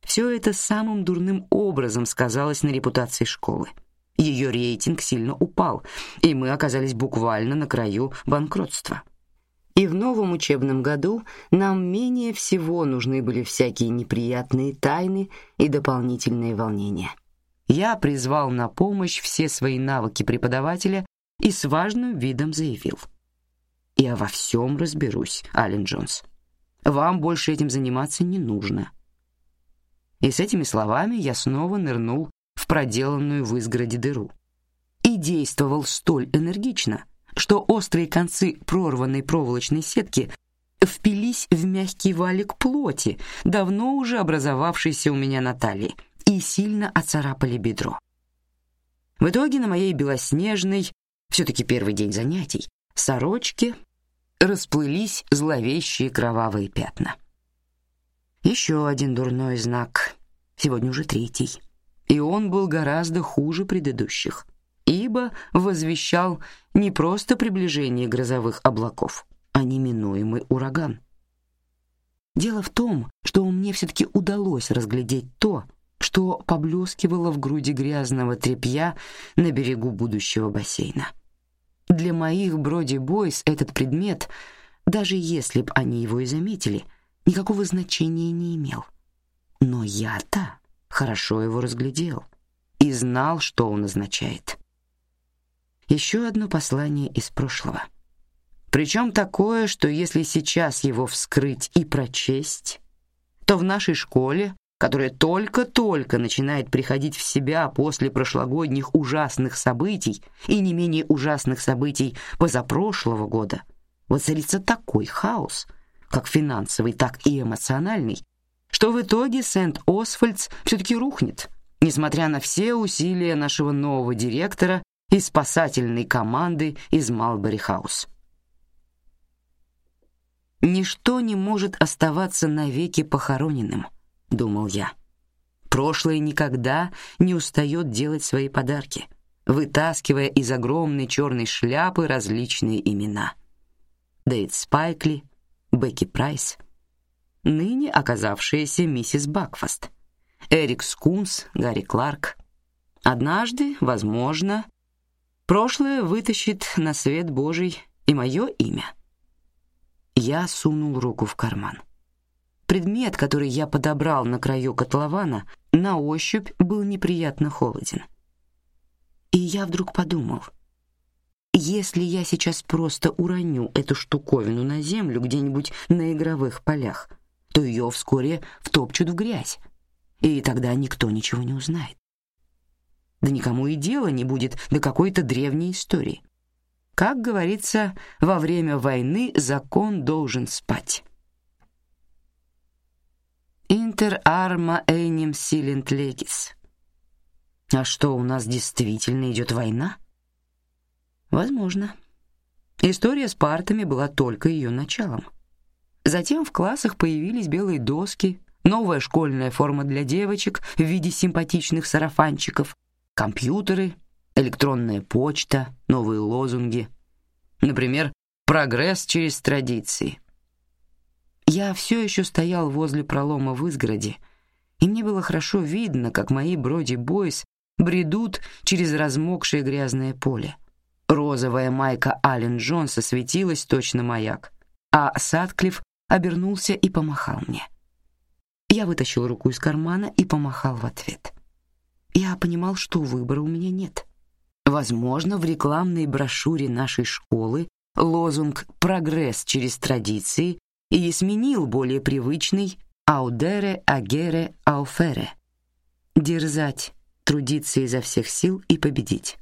Speaker 1: Все это самым дурным образом сказалось на репутации школы. Ее рейтинг сильно упал, и мы оказались буквально на краю банкротства. И в новом учебном году нам менее всего нужны были всякие неприятные тайны и дополнительные волнения. Я призвал на помощь все свои навыки преподавателя и с важным видом заявил: "Я во всем разберусь, Ален Джонс. Вам больше этим заниматься не нужно". И с этими словами я снова нырнул в проделанную в изгороди дыру и действовал столь энергично, что острые концы прорванной проволочной сетки впились в мягкий валик плоти, давно уже образовавшийся у меня на талии, и сильно оцарапали бедро. В итоге на моей белоснежной, все-таки первый день занятий, сорочке расплылись зловещие кровавые пятна. Еще один дурной знак, сегодня уже третий, и он был гораздо хуже предыдущих, ибо возвещал не просто приближение грозовых облаков, а неминуемый ураган. Дело в том, что мне все-таки удалось разглядеть то, что поблескивало в груди грязного тряпья на берегу будущего бассейна. Для моих броди-бойс этот предмет, даже если б они его и заметили, никакого значения не имел. Но я-то хорошо его разглядел и знал, что он означает. Еще одно послание из прошлого. Причем такое, что если сейчас его вскрыть и прочесть, то в нашей школе которая только-только начинает приходить в себя после прошлогодних ужасных событий и не менее ужасных событий позапрошлого года, воцарится такой хаос, как финансовый, так и эмоциональный, что в итоге Сент-Освальдс все-таки рухнет, несмотря на все усилия нашего нового директора и спасательной команды из Малбери-хаус. Ничто не может оставаться навеки похороненным — думал я. Прошлое никогда не устает делать свои подарки, вытаскивая из огромной черной шляпы различные имена. Дэйд Спайкли, Бекки Прайс, ныне оказавшаяся миссис Бакфаст, Эрик Скунс, Гарри Кларк. Однажды, возможно, прошлое вытащит на свет Божий и мое имя. Я сунул руку в карман. Предмет, который я подобрал на краю котлована, на ощупь был неприятно холоден. И я вдруг подумал, если я сейчас просто уроню эту штуковину на землю где-нибудь на игровых полях, то ее вскоре втопчут в грязь, и тогда никто ничего не узнает. Да никому и дела не будет до какой-то древней истории. Как говорится, во время войны закон должен спать. Интер арма эним силент легис. А что, у нас действительно идет война? Возможно. История с партами была только ее началом. Затем в классах появились белые доски, новая школьная форма для девочек в виде симпатичных сарафанчиков, компьютеры, электронная почта, новые лозунги. Например, прогресс через традиции. Я все еще стоял возле пролома в изгороди, и мне было хорошо видно, как мои броди-бойс бредут через размокшее грязное поле. Розовая майка Аллен Джонса светилась точно маяк, а Садклифф обернулся и помахал мне. Я вытащил руку из кармана и помахал в ответ. Я понимал, что выбора у меня нет. Возможно, в рекламной брошюре нашей школы лозунг «Прогресс через традиции» и сменил более привычный «аудере агере ауфере» — дерзать, трудиться изо всех сил и победить.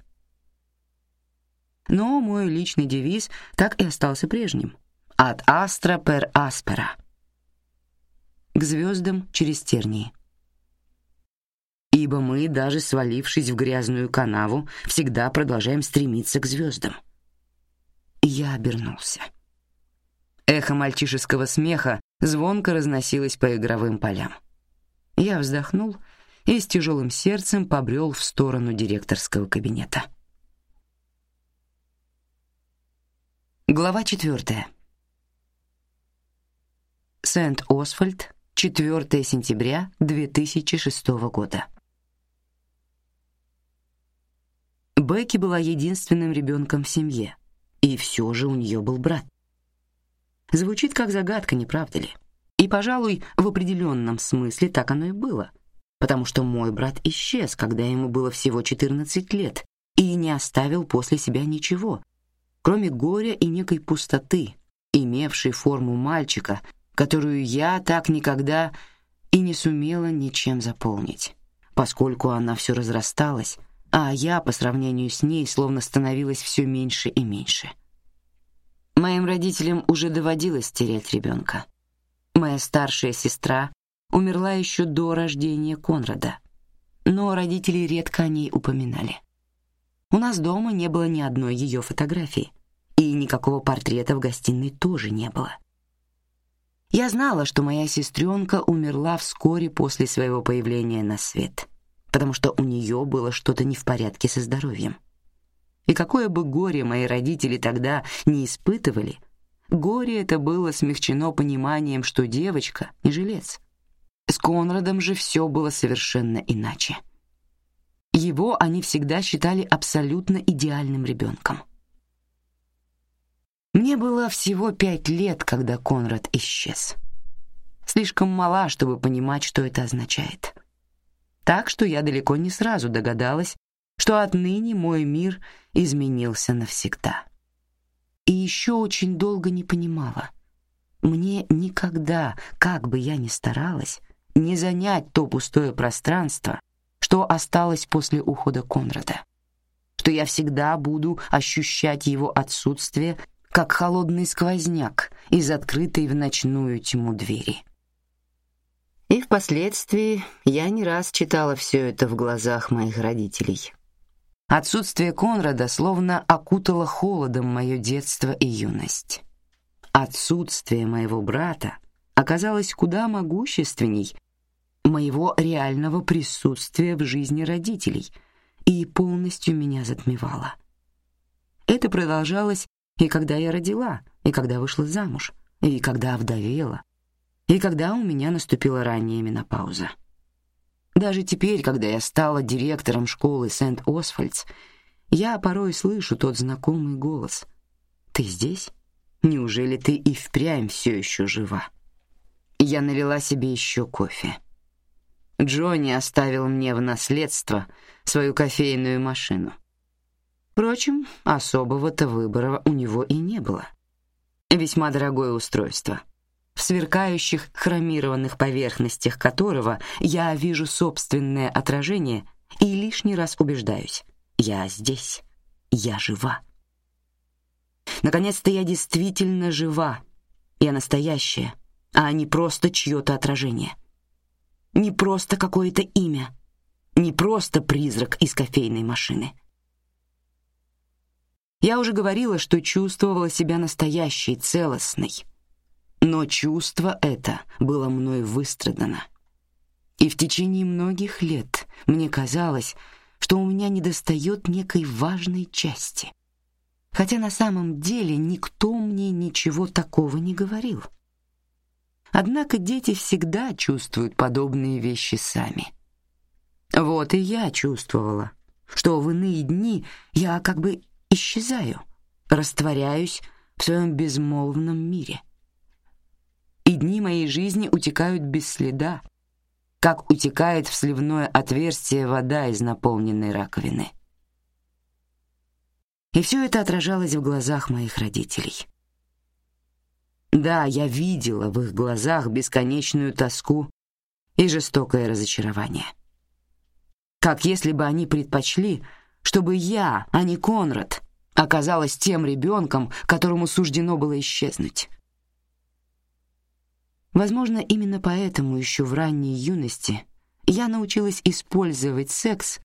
Speaker 1: Но мой личный девиз так и остался прежним — «Ad astra per aspera» — к звездам через тернии. Ибо мы, даже свалившись в грязную канаву, всегда продолжаем стремиться к звездам. Я обернулся. Эхо мальчишеского смеха звонко разносилось по игровым полям. Я вздохнул и с тяжелым сердцем побрел в сторону директорского кабинета. Глава четвертая. Сент-Освальд, 4 сентября 2006 года. Бекки была единственным ребенком в семье, и все же у нее был брат. Звучит как загадка, не правда ли? И, пожалуй, в определенном смысле так оно и было, потому что мой брат исчез, когда ему было всего 14 лет, и не оставил после себя ничего, кроме горя и некой пустоты, имевшей форму мальчика, которую я так никогда и не сумела ничем заполнить, поскольку она все разрасталась, а я по сравнению с ней словно становилась все меньше и меньше. Моим родителям уже доводилось терять ребенка. Моя старшая сестра умерла еще до рождения Конрада, но родители редко о ней упоминали. У нас дома не было ни одной ее фотографии, и никакого портрета в гостиной тоже не было. Я знала, что моя сестренка умерла вскоре после своего появления на свет, потому что у нее было что-то не в порядке со здоровьем. И какое бы горе мои родители тогда не испытывали, горе это было смягчено пониманием, что девочка не жилец. С Конрадом же все было совершенно иначе. Его они всегда считали абсолютно идеальным ребенком. Мне было всего пять лет, когда Конрад исчез. Слишком мала, чтобы понимать, что это означает. Так что я далеко не сразу догадалась, что отныне мой мир изменился навсегда. И еще очень долго не понимала. Мне никогда, как бы я ни старалась, не занять то пустое пространство, что осталось после ухода Конрада. Что я всегда буду ощущать его отсутствие, как холодный сквозняк из открытой в ночную тьму двери. И впоследствии я не раз читала все это в глазах моих родителей. Отсутствие Конрада словно окутало холодом мое детство и юность. Отсутствие моего брата оказалось куда могущественней моего реального присутствия в жизни родителей и полностью меня затмевало. Это продолжалось и когда я родила, и когда вышла замуж, и когда овдовела, и когда у меня наступила ранняя менопауза. Даже теперь, когда я стала директором школы Сент-Освальдс, я порой слышу тот знакомый голос. «Ты здесь? Неужели ты и впрямь все еще жива?» Я налила себе еще кофе. Джонни оставил мне в наследство свою кофейную машину. Впрочем, особого-то выбора у него и не было. Весьма дорогое устройство, в сверкающих хромированных поверхностях которого я вижу собственное отражение и лишний раз убеждаюсь: я здесь, я жива. Наконец-то я действительно жива, я настоящая, а не просто чье-то отражение не просто какое-то имя, не просто призрак из кофейной машины. Я уже говорила, что чувствовала себя настоящей, целостной. Но чувство это было мной выстрадано. И в течение многих лет мне казалось, что у меня недостает некой важной части. Хотя на самом деле никто мне ничего такого не говорил. Однако дети всегда чувствуют подобные вещи сами. Вот и я чувствовала, что в иные дни я как бы исчезаю, растворяюсь в своем безмолвном мире. И дни моей жизни утекают без следа, как утекает в сливное отверстие вода из наполненной раковины. И все это отражалось в глазах моих родителей. Да, я видела в их глазах бесконечную тоску и жестокое разочарование. Как если бы они предпочли, чтобы я, а не Конрад, оказалась тем ребенком, которому суждено было исчезнуть. Возможно, именно поэтому еще в ранней юности я научилась использовать секс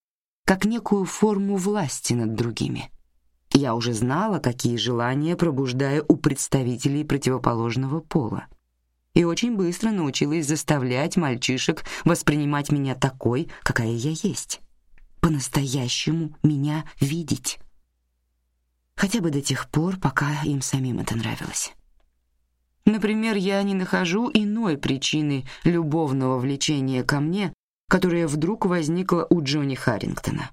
Speaker 1: как некую форму власти над другими. Я уже знала, какие желания пробуждаю у представителей противоположного пола. И очень быстро научилась заставлять мальчишек воспринимать меня такой, какая я есть. По-настоящему меня видеть. Хотя бы до тех пор, пока им самим это нравилось. Например, я не нахожу иной причины любовного влечения ко мне, которая вдруг возникла у Джонни Харрингтона.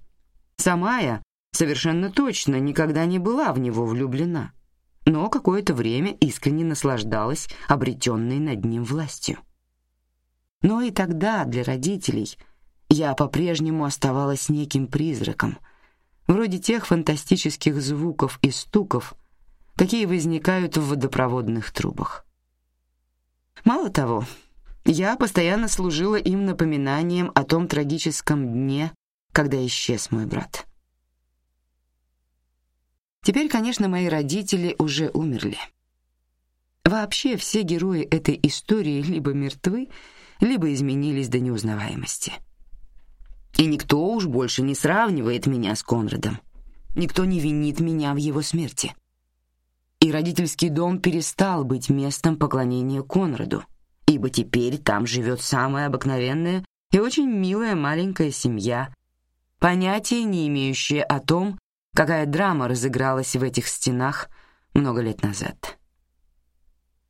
Speaker 1: Сама я совершенно точно никогда не была в него влюблена, но какое-то время искренне наслаждалась обретенной над ним властью. Но и тогда для родителей я по-прежнему оставалась неким призраком, вроде тех фантастических звуков и стуков, какие возникают в водопроводных трубах. Мало того, я постоянно служила им напоминанием о том трагическом дне, когда исчез мой брат. Теперь, конечно, мои родители уже умерли. Вообще все герои этой истории либо мертвы, либо изменились до неузнаваемости. И никто уж больше не сравнивает меня с Конрадом. Никто не винит меня в его смерти. И родительский дом перестал быть местом поклонения Конраду, ибо теперь там живет самая обыкновенная и очень милая маленькая семья, понятия не имеющая о том, какая драма разыгралась в этих стенах много лет назад.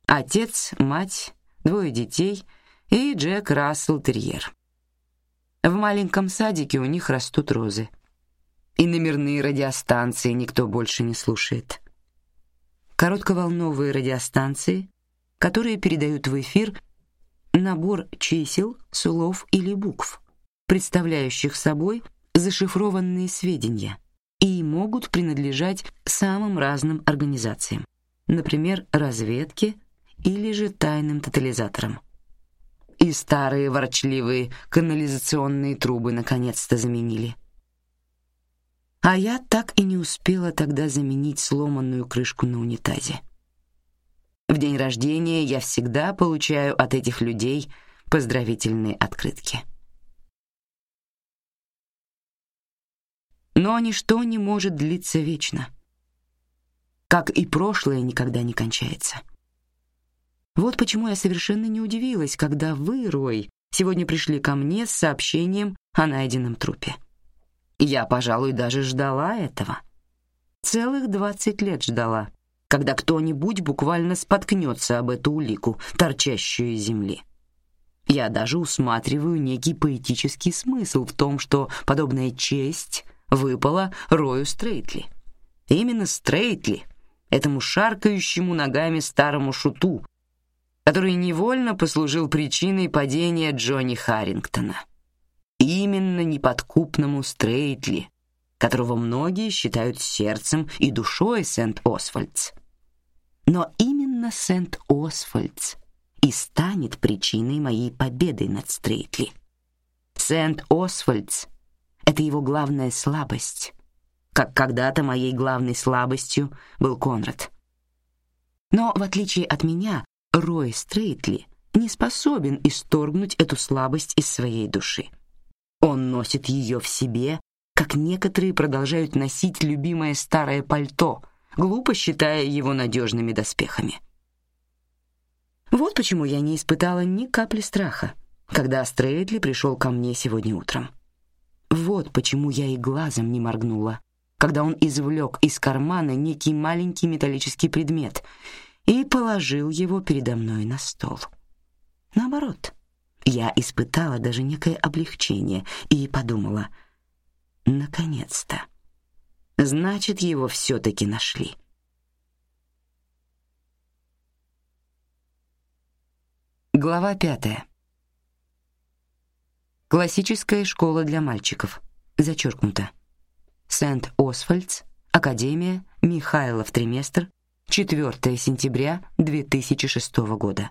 Speaker 1: Отец, мать, двое детей и Джек Рассел Терьер. В маленьком садике у них растут розы. И номерные радиостанции никто больше не слушает. Коротковолновые радиостанции, которые передают в эфир набор чисел, слов или букв, представляющих собой зашифрованные сведения и могут принадлежать самым разным организациям, например, разведке или же тайным тотализаторам. И старые ворчливые канализационные трубы наконец-то заменили. А я так и не успела тогда заменить сломанную крышку на унитазе. В день рождения я всегда получаю от этих людей поздравительные открытки. Но ничто не может длиться вечно. Как и прошлое никогда не кончается. Вот почему я совершенно не удивилась, когда вы, Рой, сегодня пришли ко мне с сообщением о найденном трупе. Я, пожалуй, даже ждала этого. Целых двадцать лет ждала, когда кто-нибудь буквально споткнется об эту улику, торчащую из земли. Я даже усматриваю некий поэтический смысл в том, что подобная честь выпала Рою Стрейтли. Именно Стрейтли, этому шаркающему ногами старому шуту, который невольно послужил причиной падения Джонни Харрингтона. Именно неподкупному Стрейтли, которого многие считают сердцем и душой Сент-Освальдс. Но именно Сент-Освальдс и станет причиной моей победы над Стрейтли. Сент-Освальдс — это его главная слабость, как когда-то моей главной слабостью был Конрад. Но в отличие от меня, Рой Стрейтли не способен исторгнуть эту слабость из своей души. Он носит ее в себе, как некоторые продолжают носить любимое старое пальто, глупо считая его надежными доспехами. Вот почему я не испытала ни капли страха, когда Стрейтли пришел ко мне сегодня утром. Вот почему я и глазом не моргнула, когда он извлек из кармана некий маленький металлический предмет — и положил его передо мной на стол. Наоборот, я испытала даже некое облегчение и подумала: наконец-то. Значит, его все-таки нашли. Глава пятая. Классическая школа для мальчиков. Зачеркнуто. Сент-Освальдс, Академия, Михайлов триместр, 4 сентября 2006 года.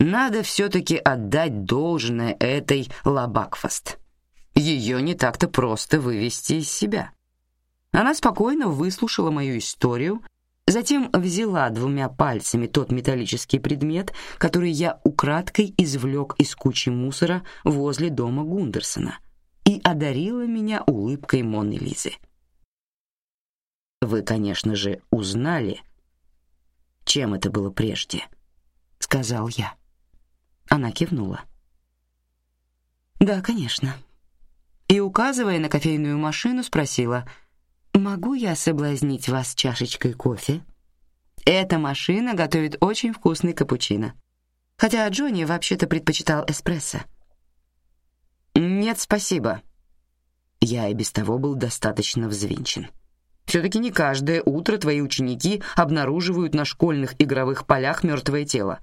Speaker 1: Надо все-таки отдать должное этой Лабакфаст. Ее не так-то просто вывести из себя. Она спокойно выслушала мою историю, затем взяла двумя пальцами тот металлический предмет, который я украдкой извлек из кучи мусора возле дома Гундерсона, и одарила меня улыбкой Моны Лизы. Вы, конечно же, узнали, чем это было прежде, сказал я. Она кивнула. Да, конечно. И указывая на кофейную машину, спросила: "Могу я соблазнить вас чашечкой кофе?" Эта машина готовит очень вкусный капучино. Хотя Джонни вообще-то предпочитал эспрессо. Нет, спасибо. Я и без того был достаточно взвинчен. Все-таки не каждое утро твои ученики обнаруживают на школьных игровых полях мертвое тело.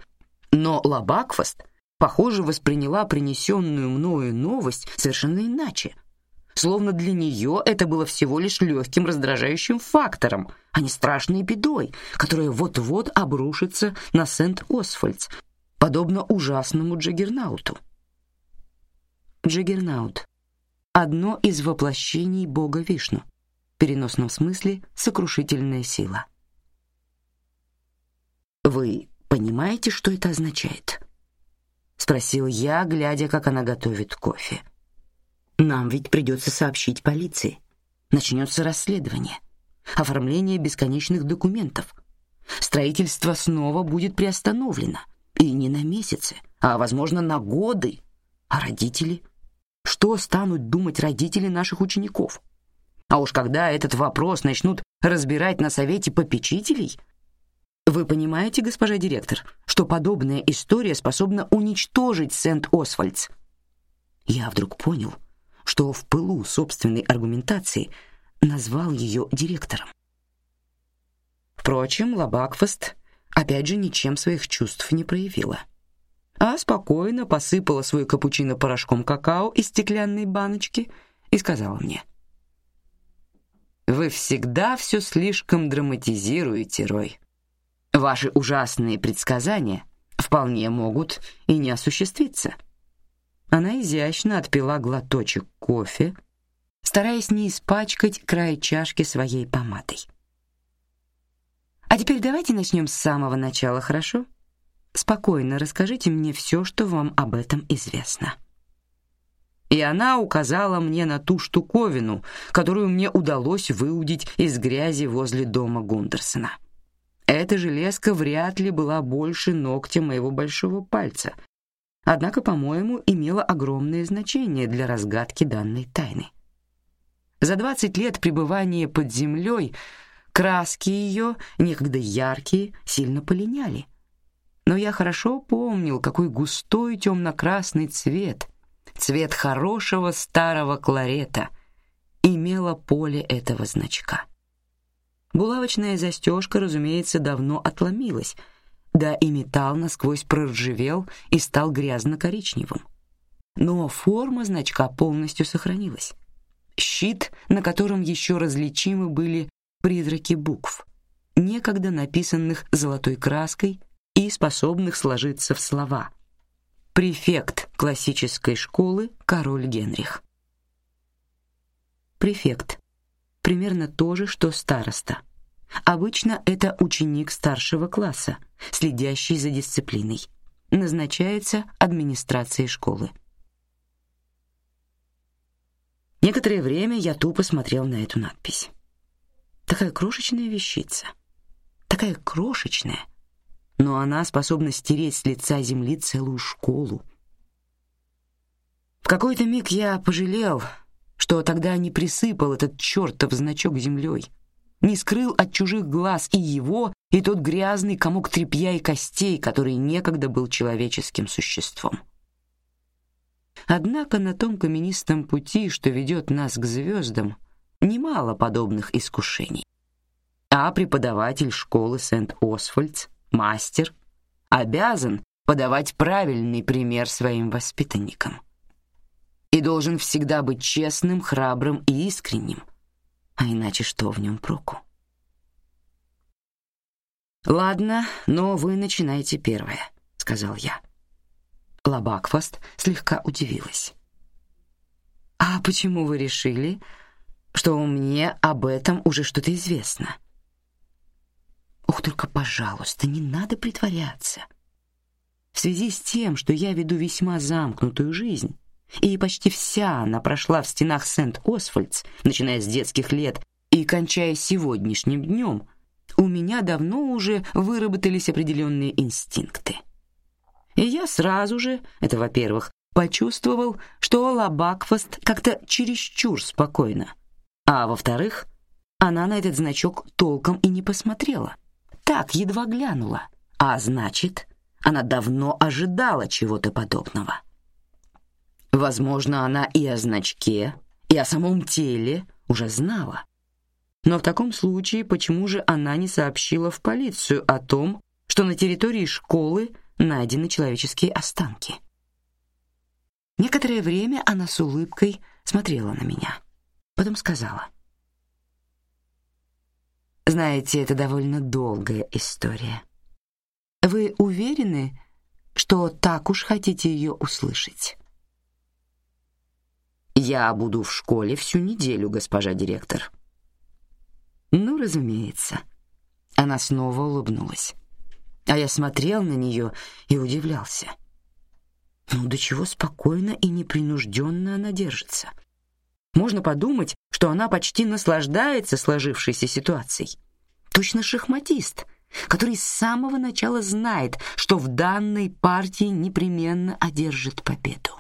Speaker 1: Но Лабакфаст, похоже, восприняла принесенную мною новость совершенно иначе. Словно для нее это было всего лишь легким раздражающим фактором, а не страшной бедой, которая вот-вот обрушится на Сент-Освальдс, подобно ужасному Джаггернауту. Джаггернаут одно из воплощений бога Вишну, в переносном смысле сокрушительная сила. Вы понимаете, что это означает? спросил я, глядя, как она готовит кофе. Нам ведь придется сообщить полиции. Начнется расследование, оформление бесконечных документов. Строительство снова будет приостановлено, и не на месяцы, а возможно на годы. А родители? Что станут думать родители наших учеников? А уж когда этот вопрос начнут разбирать на совете попечителей, вы понимаете, госпожа директор, что подобная история способна уничтожить Сент-Освальдс? Я вдруг понял, что в пылу собственной аргументации назвал ее директором. Впрочем, Лабакфаст опять же ничем своих чувств не проявила, а спокойно посыпала свой капучино порошком какао из стеклянной баночки и сказала мне: "Вы всегда все слишком драматизируете, Рой. Ваши ужасные предсказания вполне могут и не осуществиться. Она изящно отпила глоточек кофе, стараясь не испачкать край чашки своей помадой. А теперь давайте начнем с самого начала, хорошо? Спокойно расскажите мне все, что вам об этом известно. И она указала мне на ту штуковину, которую мне удалось выудить из грязи возле дома Гундерсона. Эта железка вряд ли была больше ногтя моего большого пальца, однако, по-моему, имела огромное значение для разгадки данной тайны. За двадцать лет пребывания под землей краски ее, некогда яркие, сильно полиняли. Но я хорошо помнил, какой густой темно-красный цвет, цвет хорошего старого кларета, имело поле этого значка. Булавочная застежка, разумеется, давно отломилась, да и металл насквозь проржавел и стал грязно-коричневым. Но форма значка полностью сохранилась. Щит, на котором еще различимы были призраки букв, некогда написанных золотой краской и способных сложиться в слова. Префект классической школы король Генрих. Префект примерно то же, что староста. Обычно это ученик старшего класса, следящий за дисциплиной. Назначается администрацией школы. Некоторое время я тупо смотрел на эту надпись. Такая крошечная вещица. Такая крошечная. Но она способна стереть с лица земли целую школу. В какой-то миг я пожалел, что тогда не присыпал этот чертов значок землей не скрыл от чужих глаз и его, и тот грязный комок тряпья и костей, который некогда был человеческим существом. Однако на том каменистом пути, что ведет нас к звездам, немало подобных искушений. А преподаватель школы Сент-Освальдс, мастер, обязан подавать правильный пример своим воспитанникам. И должен всегда быть честным, храбрым и искренним — а иначе что в нем проку? Ладно, но вы начинайте первое, сказал я. Лабакфаст слегка удивилась. А почему вы решили, что мне об этом уже что-то известно? Ох, только, пожалуйста, не надо притворяться. В связи с тем, что я веду весьма замкнутую жизнь, и почти вся она прошла в стенах Сент-Освальдс, начиная с детских лет и кончая сегодняшним днем, у меня давно уже выработались определенные инстинкты. И я сразу же, это во-первых, почувствовал, что Лабакфаст как-то чересчур спокойно, а во-вторых, она на этот значок толком и не посмотрела, так едва глянула, а значит, она давно ожидала чего-то подобного. Возможно, она и о значке, и о самом теле уже знала. Но в таком случае почему же она не сообщила в полицию о том, что на территории школы найдены человеческие останки? Некоторое время она с улыбкой смотрела на меня. Потом сказала: "Знаете, это довольно долгая история. Вы уверены, что так уж хотите ее услышать?" Я буду в школе всю неделю, госпожа директор. Ну, разумеется. Она снова улыбнулась. А я смотрел на нее и удивлялся. Ну, до чего спокойно и непринужденно она держится. Можно подумать, что она почти наслаждается сложившейся ситуацией. Точно шахматист, который с самого начала знает, что в данной партии непременно одержит победу.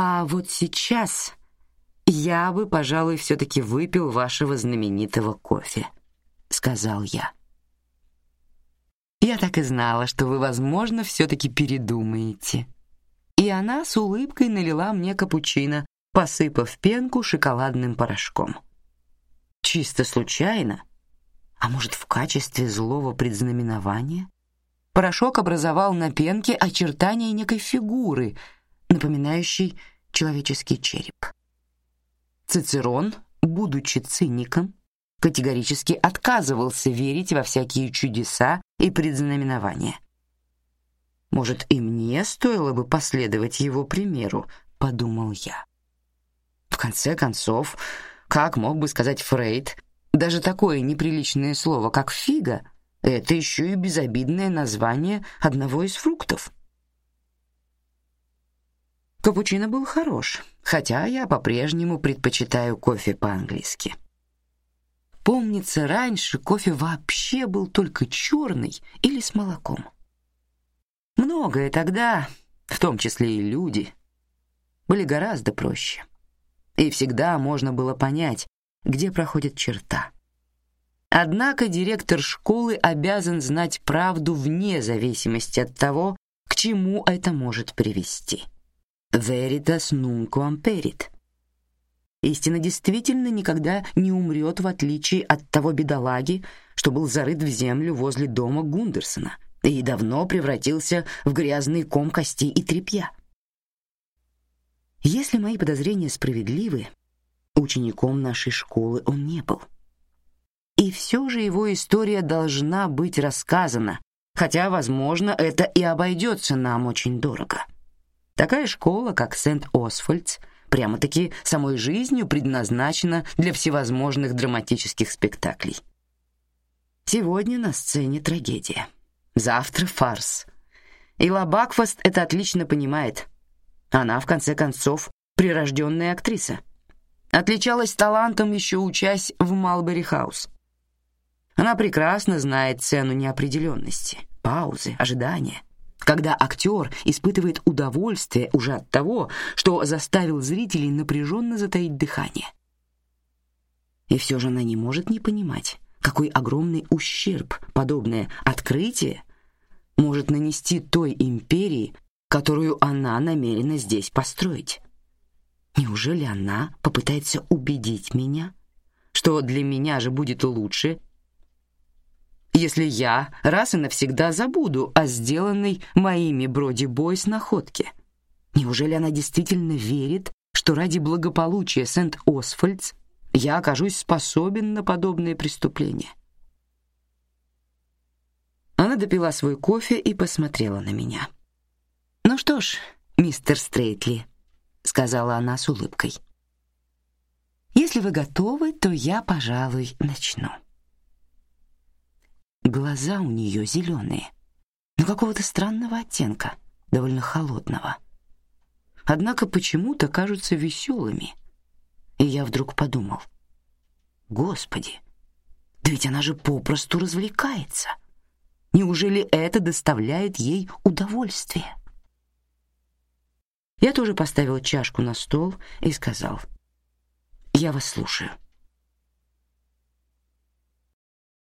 Speaker 1: А вот сейчас я бы, пожалуй, все-таки выпил вашего знаменитого кофе, сказал я. Я так и знала, что вы, возможно, все-таки передумаете. И она с улыбкой налила мне капучино, посыпав пенку шоколадным порошком. Чисто случайно, а может, в качестве злого предзнаменования, порошок образовал на пенке очертания некой фигуры — напоминающий человеческий череп. Цицерон, будучи циником, категорически отказывался верить во всякие чудеса и предзнаменования. Может, и мне стоило бы последовать его примеру, подумал я. В конце концов, как мог бы сказать Фрейд, даже такое неприличное слово, как фига, это еще и безобидное название одного из фруктов. Капучино был хорош, хотя я по-прежнему предпочитаю кофе по-английски. Помнится, раньше кофе вообще был только черный или с молоком. Многое тогда, в том числе и люди, были гораздо проще. И всегда можно было понять, где проходит черта. Однако директор школы обязан знать правду вне зависимости от того, к чему это может привести. Veritas nunquam perit. Истина действительно никогда не умрет, в отличие от того бедолаги, что был зарыт в землю возле дома Гундерсона и давно превратился в грязный ком костей и тряпья. Если мои подозрения справедливы, учеником нашей школы он не был. И все же его история должна быть рассказана, хотя, возможно, это и обойдется нам очень дорого. Такая школа, как Сент-Освальдс, прямо-таки самой жизнью предназначена для всевозможных драматических спектаклей. Сегодня на сцене трагедия, завтра фарс. И Ла Бакфаст это отлично понимает. Она в конце концов прирожденная актриса. Отличалась талантом еще учась в Малбери-хаус. Она прекрасно знает цену неопределенности, паузы, ожидания когда актер испытывает удовольствие уже от того, что заставил зрителей напряженно затаить дыхание. И все же она не может не понимать, какой огромный ущерб подобное открытие может нанести той империи, которую она намерена здесь построить. Неужели она попытается убедить меня, что для меня же будет лучше, если я раз и навсегда забуду о сделанной моими Броди Бойс находке? Неужели она действительно верит, что ради благополучия Сент-Освальдс я окажусь способен на подобные преступления? Она допила свой кофе и посмотрела на меня. «Ну что ж, мистер Стрейтли», — сказала она с улыбкой. «Если вы готовы, то я, пожалуй, начну». Глаза у нее зеленые, но какого-то странного оттенка, довольно холодного. Однако почему-то кажутся веселыми. И я вдруг подумал: Господи, да ведь она же попросту развлекается. Неужели это доставляет ей удовольствие? Я тоже поставил чашку на стол и сказал: "Я вас слушаю".